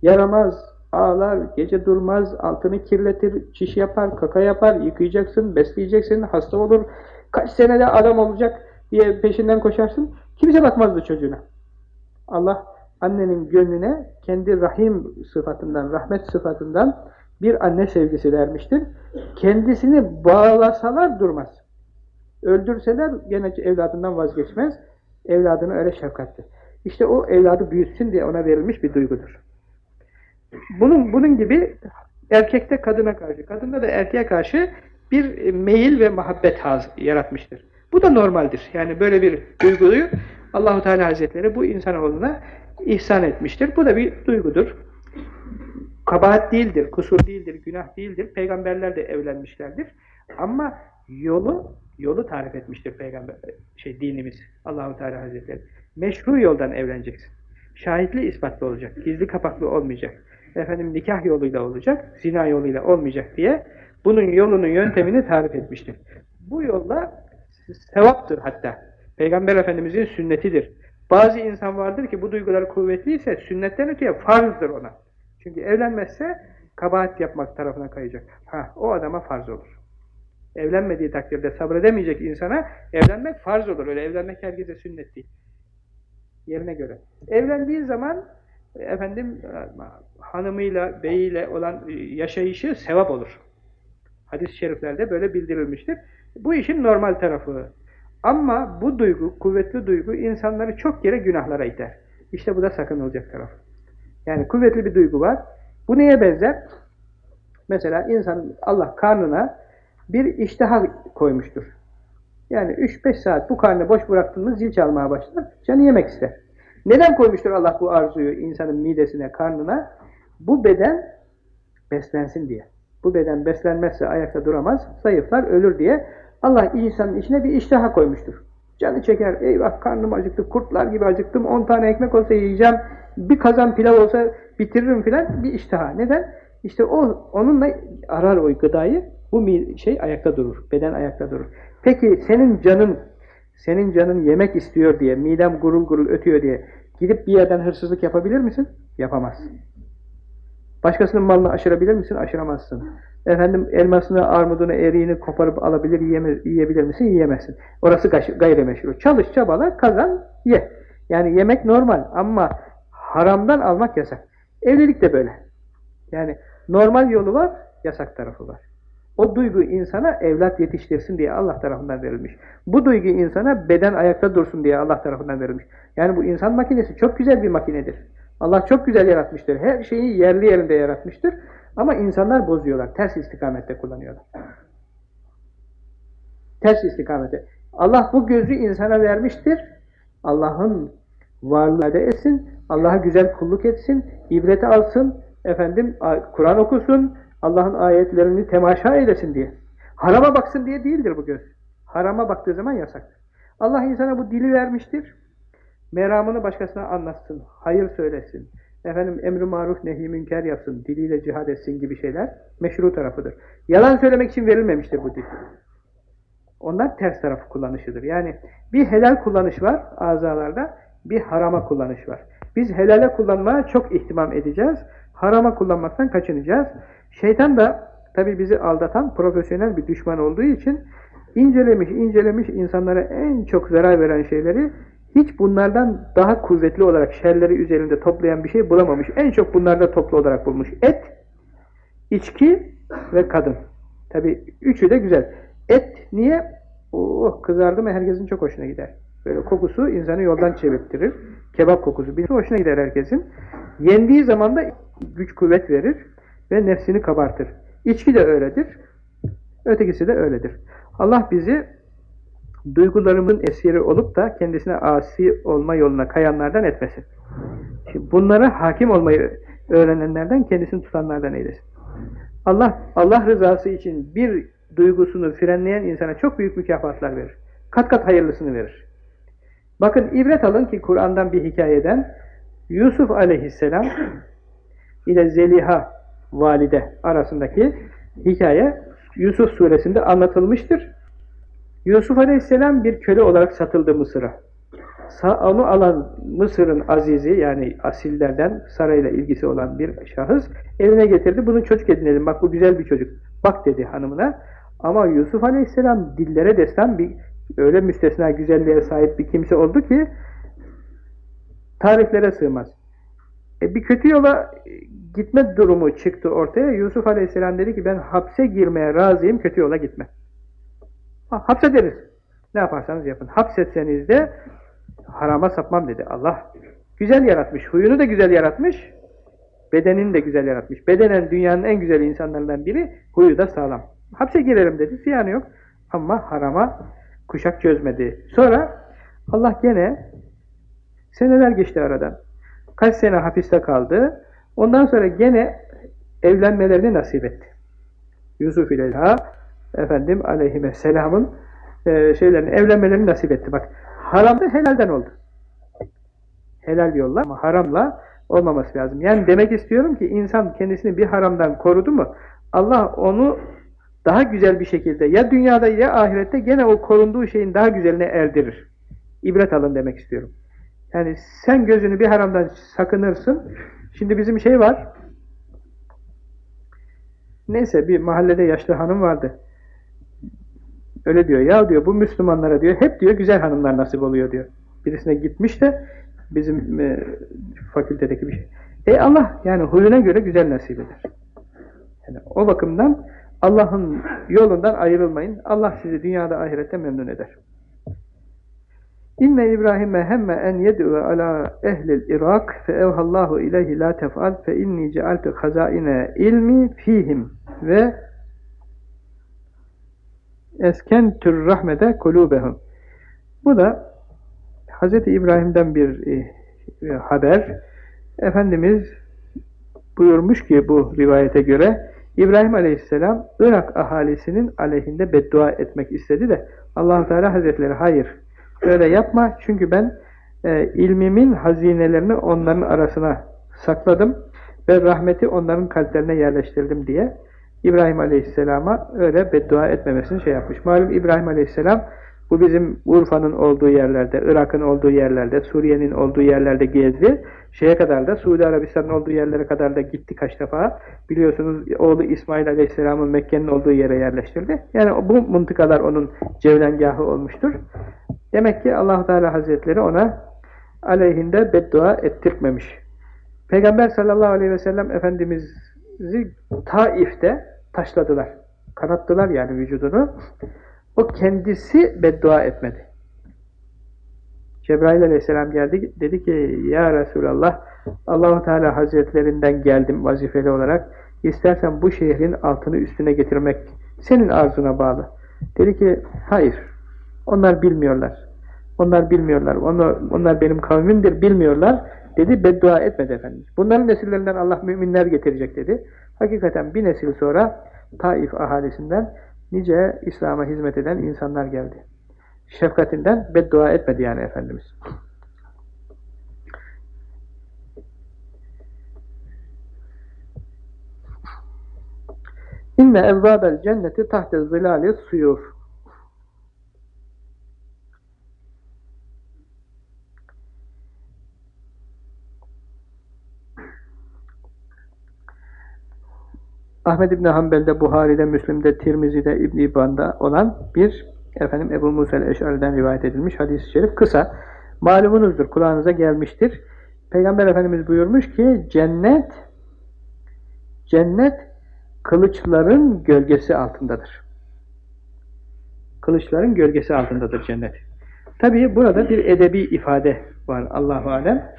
S1: yaramaz, ağlar, gece durmaz, altını kirletir, çiş yapar, kaka yapar, yıkayacaksın, besleyeceksin, hasta olur, kaç senede adam olacak diye peşinden koşarsın. Kimse bakmazdı çocuğuna. Allah annenin gönlüne kendi rahim sıfatından, rahmet sıfatından bir anne sevgisi vermiştir. Kendisini bağlasalar durmaz. Öldürseler gene evladından vazgeçmez. Evladına öyle şefkatli. İşte o evladı büyütsün diye ona verilmiş bir duygudur. Bunun, bunun gibi erkekte kadına karşı, kadında da erkeğe karşı bir meyil ve muhabbet yaratmıştır. Bu da normaldir. Yani böyle bir duyguyu Allahu Teala Hazretleri bu insanoğluna ihsan etmiştir. Bu da bir duygudur. Kabahat değildir, kusur değildir, günah değildir. Peygamberler de evlenmişlerdir. Ama yolu yolu tarif etmiştir peygamber şey dinimiz Allahu Teala Hazretleri. Meşru yoldan evleneceksin. Şahitli ispatlı olacak. Gizli kapaklı olmayacak. Efendim nikah yoluyla olacak, zina yoluyla olmayacak diye bunun yolunu, yöntemini tarif etmiştir. Bu yolla sevaptır hatta. Peygamber Efendimizin sünnetidir. Bazı insan vardır ki bu duygular kuvvetliyse sünnetten öteye farzdır ona. Çünkü evlenmezse kabahat yapmak tarafına kayacak. Ha, o adama farz olur. Evlenmediği takdirde sabredemeyecek insana evlenmek farz olur. Öyle evlenmek herkese sünnet değil. Yerine göre. Evlendiği zaman efendim hanımıyla, beyiyle olan yaşayışı sevap olur. Hadis-i şeriflerde böyle bildirilmiştir. Bu işin normal tarafı. Ama bu duygu, kuvvetli duygu insanları çok yere günahlara iter. İşte bu da sakınılacak taraf. Yani kuvvetli bir duygu var. Bu neye benzer? Mesela insan Allah karnına bir iştaha koymuştur. Yani 3-5 saat bu karnı boş bıraktığımız zil çalmaya başlar, canı yemek ister. Neden koymuştur Allah bu arzuyu insanın midesine, karnına? Bu beden beslensin diye. Bu beden beslenmezse ayakta duramaz, zayıflar, ölür diye Allah insanın içine bir iştaha koymuştur. Canı çeker, eyvah karnım acıktı, kurtlar gibi acıktım, 10 tane ekmek olsa yiyeceğim, bir kazan pilav olsa bitiririm filan bir iştaha. Neden? İşte o onunla arar o gıdayı, bu şey ayakta durur, beden ayakta durur. Peki senin canın, senin canın yemek istiyor diye, midem gurul gurul ötüyor diye gidip bir yerden hırsızlık yapabilir misin? Yapamazsın. Başkasının malını aşırabilir misin? Aşıramazsın. Efendim elmasını, armudunu, eriğini koparıp alabilir, yiyemez, yiyebilir misin? Yiyemezsin. Orası gayrimeşru. Çalış, çabala, kazan, ye. Yani yemek normal ama haramdan almak yasak. Evlilik de böyle. Yani normal yolu var, yasak tarafı var. O duygu insana evlat yetiştirsin diye Allah tarafından verilmiş. Bu duygu insana beden ayakta dursun diye Allah tarafından verilmiş. Yani bu insan makinesi çok güzel bir makinedir. Allah çok güzel yaratmıştır. Her şeyi yerli yerinde yaratmıştır. Ama insanlar bozuyorlar. Ters istikamette kullanıyorlar. Ters istikamette. Allah bu gözü insana vermiştir. Allah'ın varlığı etsin. Allah'a güzel kulluk etsin. ibret alsın. Efendim Kur'an okusun. Allah'ın ayetlerini temaşa eylesin diye. Harama baksın diye değildir bu göz. Harama baktığı zaman yasaktır. Allah insana bu dili vermiştir. Meramını başkasına anlatsın. Hayır söylesin efendim emri maruf nehi münker yapsın, diliyle cihad etsin gibi şeyler meşru tarafıdır. Yalan söylemek için verilmemiştir bu dil. Onlar ters tarafı kullanışıdır. Yani bir helal kullanış var azalarda, bir harama kullanış var. Biz helale kullanmaya çok ihtimam edeceğiz, harama kullanmaktan kaçınacağız. Şeytan da tabi bizi aldatan profesyonel bir düşman olduğu için incelemiş incelemiş insanlara en çok zarar veren şeyleri hiç bunlardan daha kuvvetli olarak şerleri üzerinde toplayan bir şey bulamamış. En çok bunlarda toplu olarak bulmuş. Et, içki ve kadın. Tabi üçü de güzel. Et niye? Oh kızardı mı herkesin çok hoşuna gider. Böyle kokusu insanı yoldan çevirttirir. Kebap kokusu bir hoşuna gider herkesin. Yendiği zaman da güç kuvvet verir ve nefsini kabartır. İçki de öyledir. Ötekisi de öyledir. Allah bizi duygularımın esiri olup da kendisine asi olma yoluna kayanlardan etmesin. Şimdi bunlara hakim olmayı öğrenenlerden, kendisini tutanlardan eylesin. Allah, Allah rızası için bir duygusunu frenleyen insana çok büyük mükafatlar verir. Kat kat hayırlısını verir. Bakın ibret alın ki Kur'an'dan bir hikayeden Yusuf aleyhisselam ile Zeliha valide arasındaki hikaye Yusuf suresinde anlatılmıştır. Yusuf Aleyhisselam bir köle olarak satıldı Mısır'a. Onu alan Mısır'ın azizi yani asillerden sarayla ilgisi olan bir şahıs evine getirdi. Bunu çocuk edinelim. Bak bu güzel bir çocuk. Bak dedi hanımına. Ama Yusuf Aleyhisselam dillere destan bir öyle müstesna güzelliğe sahip bir kimse oldu ki tariflere sığmaz. E, bir kötü yola gitme durumu çıktı ortaya. Yusuf Aleyhisselam dedi ki ben hapse girmeye razıyım, kötü yola gitme. Ha, hapsederiz. Ne yaparsanız yapın. Hapsetseniz de harama sapmam dedi. Allah güzel yaratmış. Huyunu da güzel yaratmış. Bedenini de güzel yaratmış. Bedenen dünyanın en güzel insanlarından biri. Huyu da sağlam. Hapse girerim dedi. Ziyanı yok. Ama harama kuşak çözmedi. Sonra Allah gene seneler geçti aradan. Kaç sene hapiste kaldı. Ondan sonra gene evlenmelerini nasip etti. Yusuf ile İlha efendim aleyhime selamın e, şeylerin evlenmelerini nasip etti. Bak haram da helalden oldu. Helal yolla ama haramla olmaması lazım. Yani demek istiyorum ki insan kendisini bir haramdan korudu mu Allah onu daha güzel bir şekilde ya dünyada ya ahirette gene o korunduğu şeyin daha güzeline erdirir. İbret alın demek istiyorum. Yani sen gözünü bir haramdan sakınırsın. Şimdi bizim şey var. Neyse bir mahallede yaşlı hanım vardı. Öyle diyor. Ya diyor bu Müslümanlara diyor hep diyor güzel hanımlar nasip oluyor diyor. Birisine gitmiş de bizim e, fakültedeki bir şey. E Allah yani huyuna göre güzel nasip eder. Yani o bakımdan Allah'ın yolundan ayrılmayın. Allah sizi dünyada ahirette memnun eder. İnne İbrahim'e hemme en yed'u ala ehlil Irak fe evhallahu ileyhi la tef'al fe inni cealtu hazaine ilmi fihim ve eskentür rahmete kulubehum. Bu da Hz. İbrahim'den bir e, e, haber. Efendimiz buyurmuş ki bu rivayete göre İbrahim Aleyhisselam Irak ahalisinin aleyhinde beddua etmek istedi de allah Teala Hazretleri hayır öyle yapma çünkü ben e, ilmimin hazinelerini onların arasına sakladım ve rahmeti onların kalplerine yerleştirdim diye İbrahim Aleyhisselam'a öyle beddua etmemesini şey yapmış. Malum İbrahim Aleyhisselam bu bizim Urfa'nın olduğu yerlerde, Irak'ın olduğu yerlerde, Suriye'nin olduğu yerlerde gezdi. Şeye kadar da Suudi Arabistan'ın olduğu yerlere kadar da gitti kaç defa. Biliyorsunuz oğlu İsmail Aleyhisselam'ın Mekke'nin olduğu yere yerleştirdi. Yani bu mıntıkalar onun cevlengahı olmuştur. Demek ki allah Teala Hazretleri ona aleyhinde beddua ettirmemiş. Peygamber sallallahu aleyhi ve sellem Efendimiz'i Taif'te taşladılar. Kanattılar yani vücudunu. O kendisi beddua etmedi. Cebrail aleyhisselam geldi, dedi ki ya Resulallah Allahu Teala Hazretlerinden geldim vazifeli olarak. İstersen bu şehrin altını üstüne getirmek senin arzuna bağlı. Dedi ki hayır. Onlar bilmiyorlar. Onlar bilmiyorlar. Onlar, onlar benim kavmimdir bilmiyorlar. Dedi beddua etmedi Efendimiz. Bunların nesillerinden Allah müminler getirecek dedi. Hakikaten bir nesil sonra Taif ahalisinden nice İslam'a hizmet eden insanlar geldi. Şefkatinden beddua etmedi yani Efendimiz. İnne evvâbel cenneti tahte zilâli suyur. Ahmed İbni Hanbel'de, Buhari'de, Müslim'de, Tirmizi'de, İbn İbban'da olan bir efendim Ebu Musa'l Eş'ari'den rivayet edilmiş hadis-i şerif kısa. Malumunuzdur, kulağınıza gelmiştir. Peygamber Efendimiz buyurmuş ki cennet cennet kılıçların gölgesi altındadır. Kılıçların gölgesi altındadır cennet. Tabii burada bir edebi ifade var Allahu alem.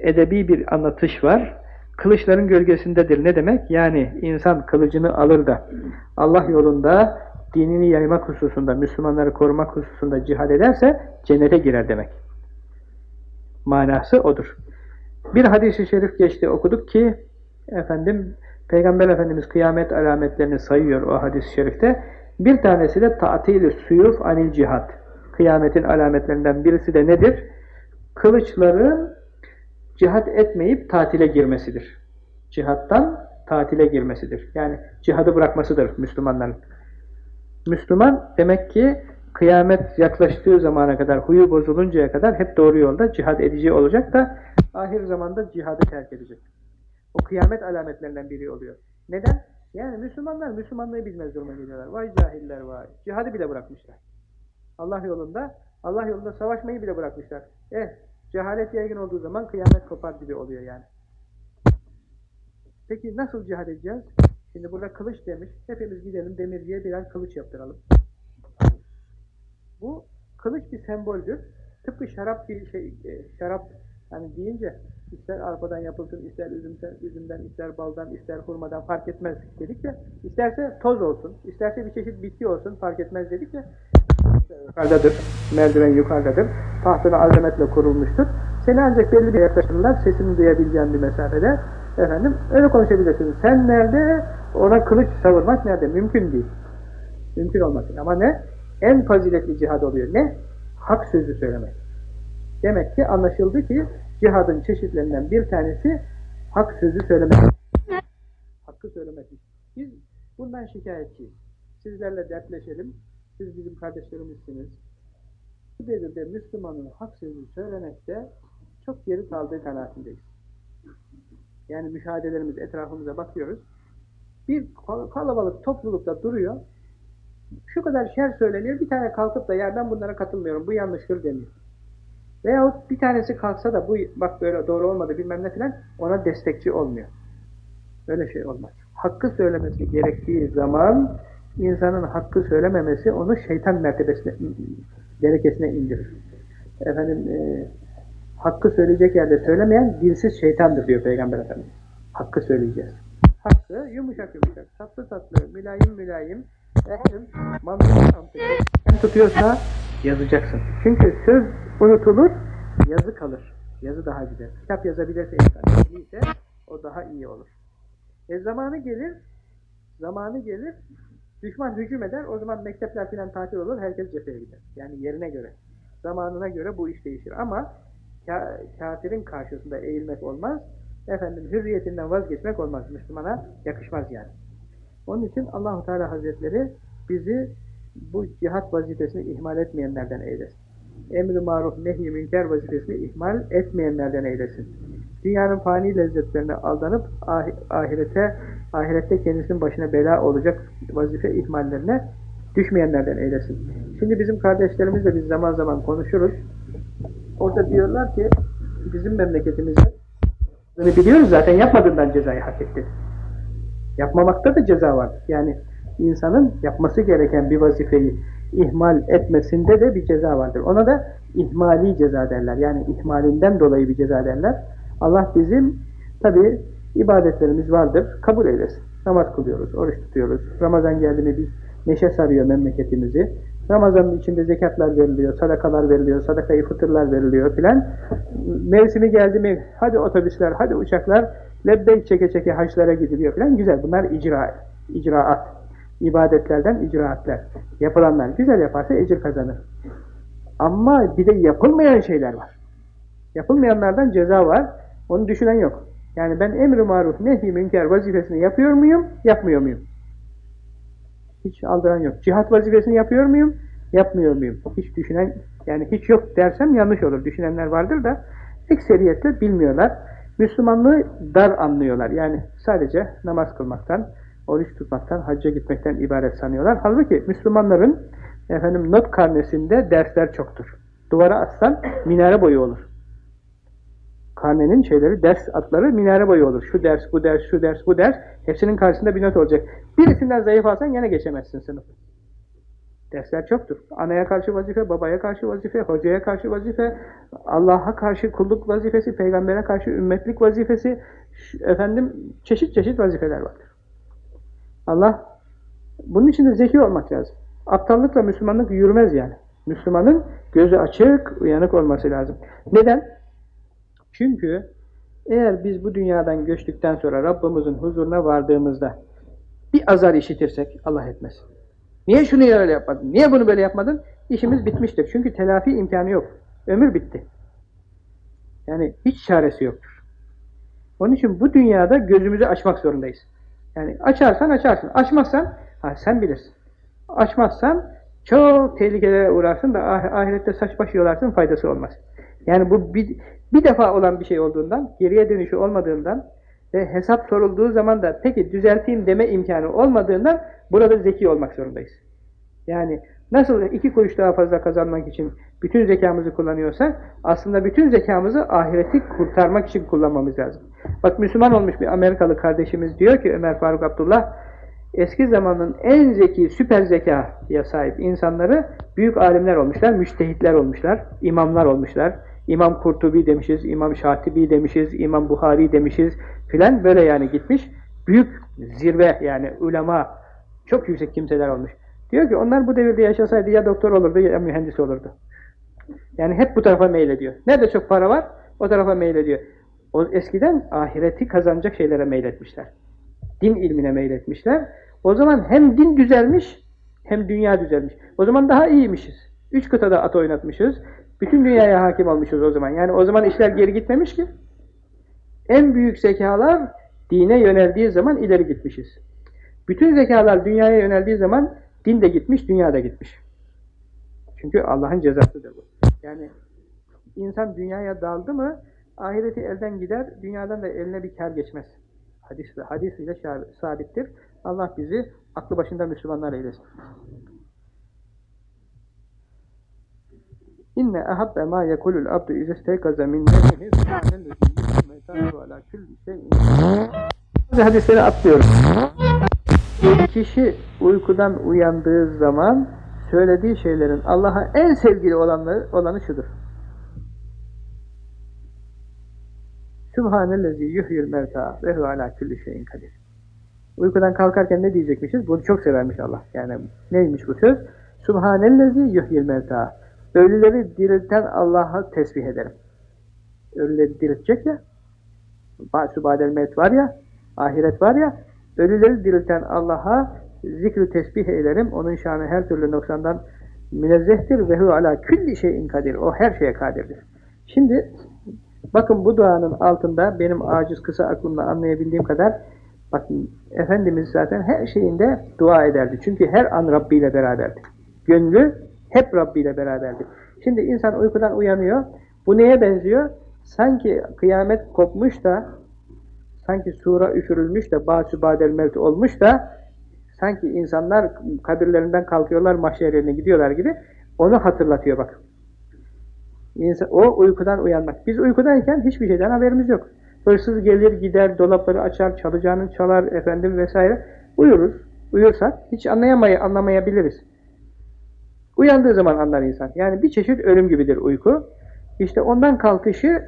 S1: Edebi bir anlatış var kılıçların gölgesindedir. Ne demek? Yani insan kılıcını alır da Allah yolunda dinini yaymak hususunda, Müslümanları korumak hususunda cihad ederse cennete girer demek. Manası odur. Bir hadisi şerif geçti okuduk ki efendim Peygamber Efendimiz kıyamet alametlerini sayıyor o hadis-i şerifte. Bir tanesi de ta'til-i suyuf anil cihad. Kıyametin alametlerinden birisi de nedir? Kılıçların cihat etmeyip tatile girmesidir. Cihattan tatile girmesidir. Yani cihadı bırakmasıdır Müslümanların. Müslüman demek ki kıyamet yaklaştığı zamana kadar, huyu bozuluncaya kadar hep doğru yolda cihad edici olacak da ahir zamanda cihadı terk edecek. O kıyamet alametlerinden biri oluyor. Neden? Yani Müslümanlar Müslümanlığı bilmez duruma geliyorlar. Vay cahiller vay. Cihadı bile bırakmışlar. Allah yolunda, Allah yolunda savaşmayı bile bırakmışlar. Eh, Cehalet yaygın olduğu zaman kıyamet kopar gibi oluyor yani. Peki nasıl cihad edeceğiz? Şimdi burada kılıç demiş. Hepimiz gidelim demirciye birer kılıç yaptıralım. Bu kılıç bir semboldür. Tıpkı şarap bir şey, e, şarap hani deyince ister arpadan yapılsın, ister üzümden, üzümden, ister baldan, ister hurmadan fark etmez dedik ya. İsterse toz olsun, isterse bir çeşit bitki olsun fark etmez dedik ya. Yukarıdadır, merdiven yukarıdadır. Tahtını azametle kurulmuştur. Seni ancak belli bir yaklaşımlar, sesini duyabileceğin bir mesafede efendim öyle konuşabilirsiniz. Sen nerede? Ona kılıç savurmak nerede? Mümkün değil. Mümkün olmaz. Ama ne? En faziletli cihad oluyor. Ne? Hak sözü söylemek. Demek ki anlaşıldı ki cihadın çeşitlerinden bir tanesi hak sözü söylemek. Hakkı söylemek. Biz bundan şikayetçiyiz. Sizlerle dertleşelim. Siz bizim kardeşlerimizsiniz. Bu devirde Müslümanın hak sözü söylemekte çok geri kaldığı kanaatindeyiz. Yani müşahedelerimiz etrafımıza bakıyoruz. Bir kalabalık toplulukta duruyor. Şu kadar şer söyleniyor. Bir tane kalkıp da ya ben bunlara katılmıyorum. Bu yanlıştır demiyor. Veyahut bir tanesi kalksa da bu bak böyle doğru olmadı bilmem ne filan ona destekçi olmuyor. Böyle şey olmaz. Hakkı söylemesi gerektiği zaman insanın hakkı söylememesi onu şeytan mertebesine derekesine indirir. Efendim e, hakkı söyleyecek yerde söylemeyen dilsiz şeytandır diyor Peygamber Efendimiz. Hakkı söyleyeceğiz. Hakkı yumuşak yumuşak, tatlı tatlı, mülayim mülayim, efendim mantıklı mantıklı. Sen tutuyorsa yazacaksın. Çünkü söz unutulur, yazı kalır. Yazı daha güzel. Kitap yazabilirse insan, iyiyse o daha iyi olur. E zamanı gelir, zamanı gelir, düşman hücum eder, o zaman mektepler filan tatil olur, herkes cepheye gider. Yani yerine göre, zamanına göre bu iş değişir. Ama ka kafirin karşısında eğilmek olmaz, efendim hürriyetinden vazgeçmek olmaz. Müslümana yakışmaz yani. Onun için Allahu Teala Hazretleri bizi bu cihat vazifesini ihmal etmeyenlerden eylesin. Emri maruf nehy münker vazifesini ihmal etmeyenlerden eylesin. Dünyanın fani lezzetlerine aldanıp ah ahirete ahirette kendisinin başına bela olacak vazife ihmallerine düşmeyenlerden eylesin. Şimdi bizim kardeşlerimizle biz zaman zaman konuşuruz. Orada diyorlar ki bizim memleketimizde bunu biliyoruz zaten yapmadığından cezayı hak etti. Yapmamakta da ceza var. Yani insanın yapması gereken bir vazifeyi ihmal etmesinde de bir ceza vardır. Ona da ihmali ceza derler. Yani ihmalinden dolayı bir ceza derler. Allah bizim tabi ibadetlerimiz vardır. Kabul eylesin. Namaz kılıyoruz, oruç tutuyoruz. Ramazan geldi mi biz neşe sarıyor memleketimizi. Ramazanın içinde zekatlar veriliyor, sadakalar veriliyor, sadakayı fıtırlar veriliyor filan. Mevsimi geldi mi hadi otobüsler, hadi uçaklar lebbeyk çeke çeke haçlara gidiliyor filan. Güzel. Bunlar icra, icraat. ibadetlerden icraatler. Yapılanlar güzel yaparsa ecir kazanır. Ama bir de yapılmayan şeyler var. Yapılmayanlardan ceza var. Onu düşünen yok. Yani ben emri maruf nehi münker vazifesini yapıyor muyum, yapmıyor muyum? Hiç aldıran yok. Cihat vazifesini yapıyor muyum, yapmıyor muyum? Hiç düşünen, yani hiç yok dersem yanlış olur. Düşünenler vardır da ekseriyetle bilmiyorlar. Müslümanlığı dar anlıyorlar. Yani sadece namaz kılmaktan, oruç tutmaktan, hacca gitmekten ibaret sanıyorlar. Halbuki Müslümanların efendim not karnesinde dersler çoktur. Duvara aslan minare boyu olur karnenin şeyleri, ders atları minare boyu olur. Şu ders, bu ders, şu ders, bu ders. Hepsinin karşısında bir not olacak. Birisinden zayıf alsan yine geçemezsin sınıfı. Dersler çoktur. Anaya karşı vazife, babaya karşı vazife, hocaya karşı vazife, Allah'a karşı kulluk vazifesi, peygambere karşı ümmetlik vazifesi, efendim çeşit çeşit vazifeler vardır. Allah, bunun için de zeki olmak lazım. Aptallıkla Müslümanlık yürümez yani. Müslümanın gözü açık, uyanık olması lazım. Neden? Çünkü eğer biz bu dünyadan göçtükten sonra Rabbimizin huzuruna vardığımızda bir azar işitirsek Allah etmez. Niye şunu öyle yapmadın? Niye bunu böyle yapmadın? İşimiz bitmiştir. Çünkü telafi imkanı yok. Ömür bitti. Yani hiç çaresi yoktur. Onun için bu dünyada gözümüzü açmak zorundayız. Yani açarsan açarsın. Açmazsan ha, sen bilirsin. Açmazsan çok tehlikelere uğrarsın da ah, ahirette saç baş yolarsın faydası olmaz. Yani bu bir, bir defa olan bir şey olduğundan, geriye dönüşü olmadığından ve hesap sorulduğu zaman da peki düzelteyim deme imkanı olmadığından burada zeki olmak zorundayız. Yani Nasıl iki kuruş daha fazla kazanmak için bütün zekamızı kullanıyorsak, aslında bütün zekamızı ahireti kurtarmak için kullanmamız lazım. Bak Müslüman olmuş bir Amerikalı kardeşimiz diyor ki Ömer Faruk Abdullah, eski zamanın en zeki, süper zekaya sahip insanları büyük alimler olmuşlar, müştehitler olmuşlar, imamlar olmuşlar. İmam Kurtubi demişiz, İmam Şatibi demişiz, İmam Buhari demişiz filan böyle yani gitmiş. Büyük zirve yani ulema, çok yüksek kimseler olmuş. Diyor ki onlar bu devirde yaşasaydı ya doktor olurdu ya mühendis olurdu. Yani hep bu tarafa meylediyor. Nerede çok para var o tarafa meylediyor. O eskiden ahireti kazanacak şeylere meyletmişler. Din ilmine meyletmişler. O zaman hem din düzelmiş hem dünya düzelmiş. O zaman daha iyiymişiz. Üç kıtada at oynatmışız. Bütün dünyaya hakim olmuşuz o zaman. Yani o zaman işler geri gitmemiş ki. En büyük zekalar dine yöneldiği zaman ileri gitmişiz. Bütün zekalar dünyaya yöneldiği zaman din de gitmiş, dünya da gitmiş. Çünkü Allah'ın cezasıdır bu. Yani insan dünyaya daldı mı ahireti elden gider, dünyadan da eline bir kar geçmez. Hadisle, hadisiyle sabittir. Allah bizi aklı başında Müslümanlar eylesin. İnne ahabbe ma yekulul abdu izesteykaza min nefsihi subhanellezi yusmetahu ala külli şeyin. Hadisleri atlıyorum. Kişi uykudan uyandığı zaman söylediği şeylerin Allah'a en sevgili olanı, olanı şudur. Sübhanellezi yuhyül mevta ve hu ala külli şeyin kadir. Uykudan kalkarken ne diyecekmişiz? Bunu çok severmiş Allah. Yani neymiş bu söz? Subhanellezi yuhyil mevta. Ölüleri dirilten Allah'a tesbih ederim. Ölüleri diriltecek ya. Subhanel mevt var ya. Ahiret var ya. Ölüleri dirilten Allah'a zikri tesbih ederim. Onun şanı her türlü noksandan münezzehtir ve hu ala külli şeyin kadir. O her şeye kadirdir. Şimdi bakın bu duanın altında benim aciz kısa aklımla anlayabildiğim kadar bakın Efendimiz zaten her şeyinde dua ederdi. Çünkü her an Rabbi ile beraberdi. Gönlü hep Rabbi ile beraberdi. Şimdi insan uykudan uyanıyor. Bu neye benziyor? Sanki kıyamet kopmuş da sanki sura üfürülmüş de ba'su ba'del mevt olmuş da sanki insanlar kabirlerinden kalkıyorlar mahşerlerine gidiyorlar gibi onu hatırlatıyor bak. İnsan, o uykudan uyanmak. Biz uykudayken hiçbir şeyden haberimiz yok. Hırsız gelir gider dolapları açar çalacağını çalar efendim vesaire. Uyuruz. Uyursak hiç anlayamay anlamayabiliriz. Uyandığı zaman anlar insan. Yani bir çeşit ölüm gibidir uyku. İşte ondan kalkışı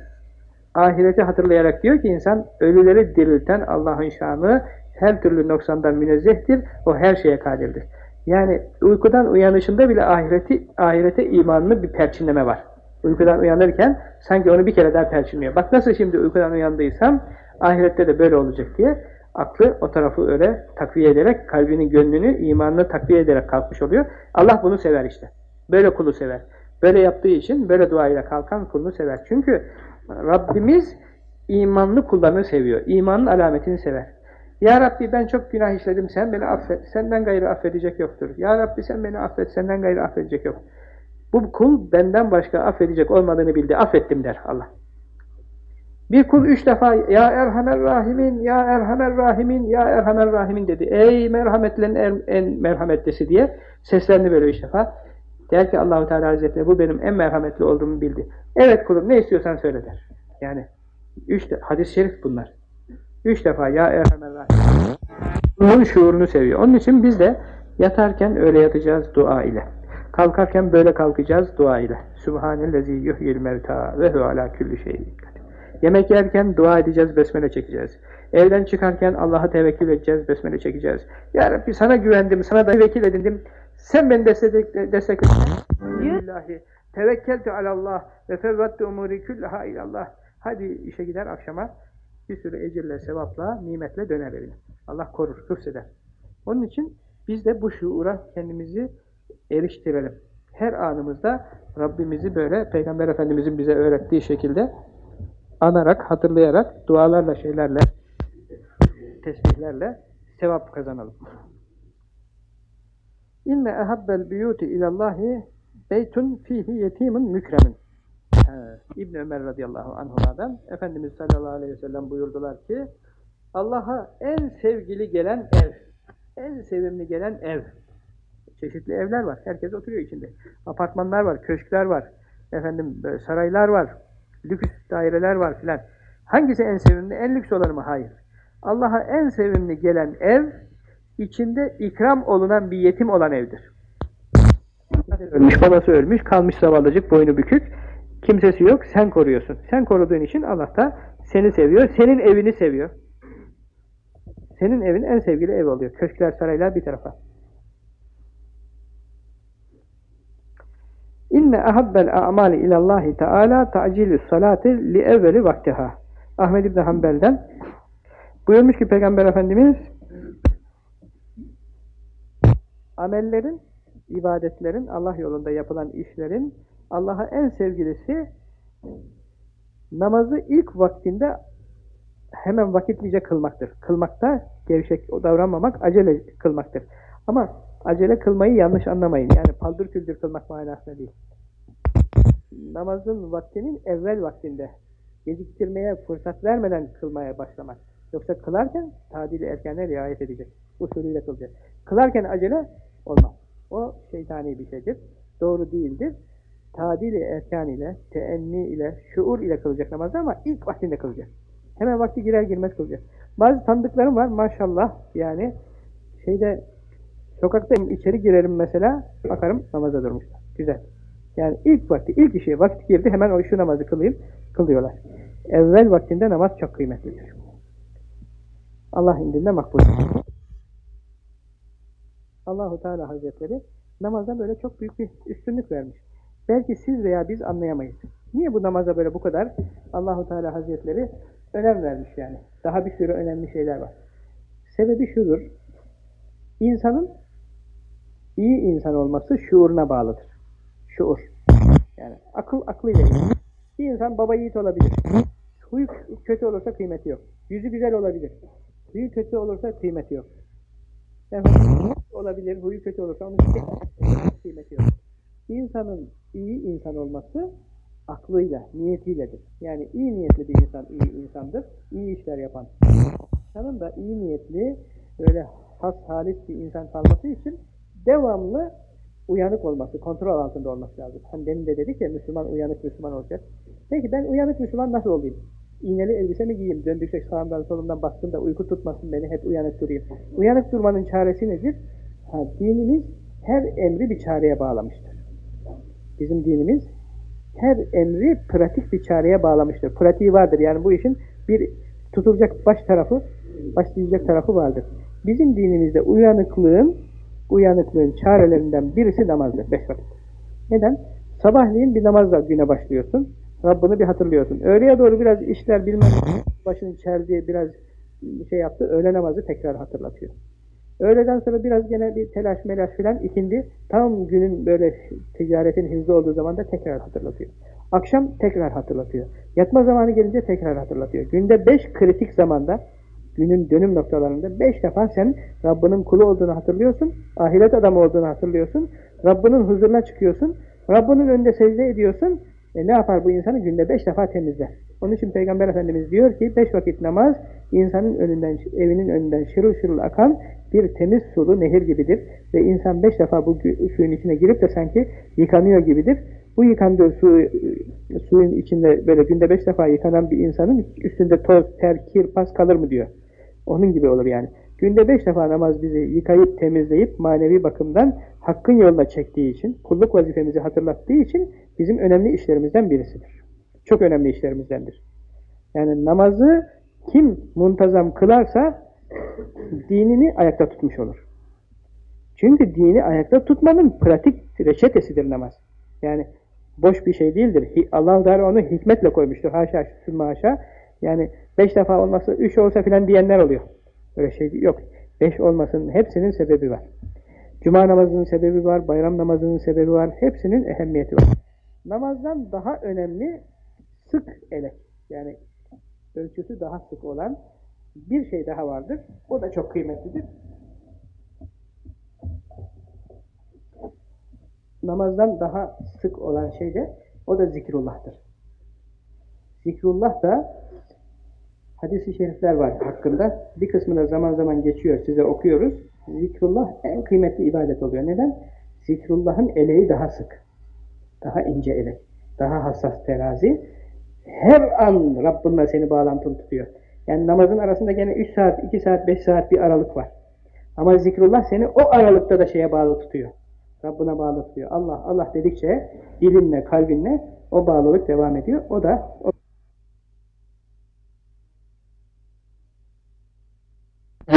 S1: ahireti hatırlayarak diyor ki insan ölüleri dirilten Allah'ın şanı her türlü noksandan münezzehtir. O her şeye kadirdir. Yani uykudan uyanışında bile ahireti, ahirete imanlı bir perçinleme var. Uykudan uyanırken sanki onu bir kere daha perçinliyor. Bak nasıl şimdi uykudan uyandıysam ahirette de böyle olacak diye aklı o tarafı öyle takviye ederek kalbinin gönlünü, imanını takviye ederek kalkmış oluyor. Allah bunu sever işte. Böyle kulu sever. Böyle yaptığı için böyle duayla kalkan kulunu sever. Çünkü Rabbimiz imanlı kullarını seviyor. İmanın alametini sever. Ya Rabbi ben çok günah işledim, sen beni affet. Senden gayrı affedecek yoktur. Ya Rabbi sen beni affet, senden gayrı affedecek yok. Bu kul benden başka affedecek olmadığını bildi. Affettim der Allah. Bir kul üç defa ya Erhamer Rahimin, ya Erhamer Rahimin, ya Erhamer Rahimin dedi. Ey merhametlerin en, en merhametlisi diye seslendi böyle üç defa. Der ki Allahu Teala Hazretleri bu benim en merhametli olduğumu bildi. Evet kulum ne istiyorsan söyle der. Yani üç de, hadis-i şerif bunlar. Üç defa ya Erhamer Rahimin. Onun şuurunu seviyor. Onun için biz de yatarken öyle yatacağız dua ile. Kalkarken böyle kalkacağız dua ile. Subhanellezi yuhyil mevta ve hu ala külli şeyin. Yemek yerken dua edeceğiz, besmele çekeceğiz. Evden çıkarken Allah'a tevekkül edeceğiz, besmele çekeceğiz. Ya Rabbi sana güvendim, sana da vekil edindim. Sen beni destek, destekle. Billahi. Tevekkeltu alallah ve fevvattu umuri küllaha ilallah. Hadi işe gider akşama bir sürü ecirle, sevapla, nimetle döner evine. Allah korur, hıfzeder. Onun için biz de bu şuura kendimizi eriştirelim. Her anımızda Rabbimizi böyle Peygamber Efendimizin bize öğrettiği şekilde anarak, hatırlayarak, dualarla, şeylerle, tesbihlerle sevap kazanalım. İnne ehabbel biyuti ilallahi beytun fihi yetimun mükremin. İbn Ömer radıyallahu anhu'dan Efendimiz sallallahu aleyhi ve sellem buyurdular ki Allah'a en sevgili gelen ev, en sevimli gelen ev Çeşitli evler var. Herkes oturuyor içinde. Apartmanlar var, köşkler var. Efendim saraylar var. Lüks daireler var filan. Hangisi en sevimli? En lüks olanı mı? Hayır. Allah'a en sevimli gelen ev içinde ikram olunan bir yetim olan evdir. Ölmüş, babası ölmüş, kalmış zavallıcık, boynu bükük. Kimsesi yok, sen koruyorsun. Sen koruduğun için Allah da seni seviyor, senin evini seviyor. Senin evin en sevgili ev oluyor. Köşkler, saraylar bir tarafa. İnne ahabbel a'mali ilallahi teala ta'cilü salati li evveli vaktiha. Ahmed İbni Hanbel'den buyurmuş ki Peygamber Efendimiz amellerin, ibadetlerin, Allah yolunda yapılan işlerin Allah'a en sevgilisi namazı ilk vaktinde hemen vakitlice kılmaktır. Kılmakta gevşek davranmamak, acele kılmaktır. Ama acele kılmayı yanlış anlamayın. Yani paldır küldür kılmak manasında değil. Namazın vaktinin evvel vaktinde geciktirmeye fırsat vermeden kılmaya başlamak. Yoksa kılarken tadil erkenler riayet edecek. Usulüyle kılacak. Kılarken acele olmaz. O şeytani bir şeydir. Doğru değildir. Tadil erken ile, teenni ile, şuur ile kılacak namazı ama ilk vaktinde kılacak. Hemen vakti girer girmez kılacak. Bazı tanıdıklarım var maşallah yani şeyde sokakta içeri girerim mesela bakarım namaza durmuşlar. Güzel. Yani ilk vakti, ilk işe vakit girdi hemen o şu namazı kılayım, kılıyorlar. Evvel vaktinde namaz çok kıymetlidir. Allah indinde makbul. Allahu Teala Hazretleri namaza böyle çok büyük bir üstünlük vermiş. Belki siz veya biz anlayamayız. Niye bu namaza böyle bu kadar Allahu Teala Hazretleri önem vermiş yani. Daha bir sürü önemli şeyler var. Sebebi şudur. İnsanın iyi insan olması şuuruna bağlıdır. Şuur. Yani akıl aklıyla ilgili. Bir insan baba yiğit olabilir. Huyu kötü olursa kıymeti yok. Yüzü güzel olabilir. Huyu kötü olursa kıymeti yok. Efendim, olabilir, huyu kötü olursa onun kıymeti yok. İnsanın iyi insan olması aklıyla, niyetiyledir. Yani iyi niyetli bir insan iyi insandır. İyi işler yapan. İnsanın da iyi niyetli, böyle has halis bir insan kalması için devamlı uyanık olması, kontrol altında olması lazım. Hani demin de dedik ya Müslüman uyanık Müslüman olacak. Peki ben uyanık Müslüman nasıl olayım? İğneli elbise mi giyeyim? Döndükçe sağımdan solumdan baktığımda uyku tutmasın beni, hep uyanık durayım. Uyanık durmanın çaresi nedir? Ha, dinimiz her emri bir çareye bağlamıştır. Bizim dinimiz her emri pratik bir çareye bağlamıştır. Pratiği vardır. Yani bu işin bir tutulacak baş tarafı, başlayacak tarafı vardır. Bizim dinimizde uyanıklığın uyanıklığın çarelerinden birisi namazdır. Beş vakit. Neden? Sabahleyin bir namazla güne başlıyorsun. Rabbini bir hatırlıyorsun. Öğleye doğru biraz işler bilmem (laughs) başını çeldi, biraz şey yaptı. Öğle namazı tekrar hatırlatıyor. Öğleden sonra biraz gene bir telaş melaş filan ikindi. Tam günün böyle ticaretin hızlı olduğu zaman da tekrar hatırlatıyor. Akşam tekrar hatırlatıyor. Yatma zamanı gelince tekrar hatırlatıyor. Günde beş kritik zamanda günün dönüm noktalarında beş defa sen Rabbinin kulu olduğunu hatırlıyorsun, ahiret adamı olduğunu hatırlıyorsun, Rabbinin huzuruna çıkıyorsun, Rabbinin önünde secde ediyorsun, e ne yapar bu insanı? Günde beş defa temizler. Onun için Peygamber Efendimiz diyor ki, beş vakit namaz, insanın önünden, evinin önünden şırıl şırıl akan bir temiz sulu nehir gibidir. Ve insan beş defa bu suyun içine girip de sanki yıkanıyor gibidir. Bu yıkandığı su, suyun içinde böyle günde beş defa yıkanan bir insanın üstünde toz, ter, kir, pas kalır mı diyor. Onun gibi olur yani. Günde beş defa namaz bizi yıkayıp temizleyip manevi bakımdan hakkın yoluna çektiği için, kulluk vazifemizi hatırlattığı için bizim önemli işlerimizden birisidir. Çok önemli işlerimizdendir. Yani namazı kim muntazam kılarsa (laughs) dinini ayakta tutmuş olur. Çünkü dini ayakta tutmanın pratik reçetesidir namaz. Yani boş bir şey değildir. Allah da onu hikmetle koymuştur. Haşa, sümme haşa. Yani beş defa olması, üç olsa filan diyenler oluyor. Öyle şey yok. Beş olmasının hepsinin sebebi var. Cuma namazının sebebi var, bayram namazının sebebi var. Hepsinin ehemmiyeti var. Namazdan daha önemli sık elek. Yani ölçüsü daha sık olan bir şey daha vardır. O da çok kıymetlidir. Namazdan daha sık olan şey de o da zikrullah'tır. Zikrullah da hadis-i şerifler var hakkında. Bir kısmını zaman zaman geçiyor, size okuyoruz.
S2: Zikrullah en kıymetli ibadet oluyor. Neden? Zikrullah'ın eleği daha sık. Daha ince elek. Daha hassas terazi. Her an Rabbinle seni bağlantılı tutuyor. Yani namazın arasında gene 3 saat, 2 saat, 5 saat bir aralık var. Ama zikrullah seni o aralıkta da şeye bağlı tutuyor. Rabbine bağlı tutuyor. Allah, Allah dedikçe dilinle, kalbinle o bağlılık devam ediyor. O da o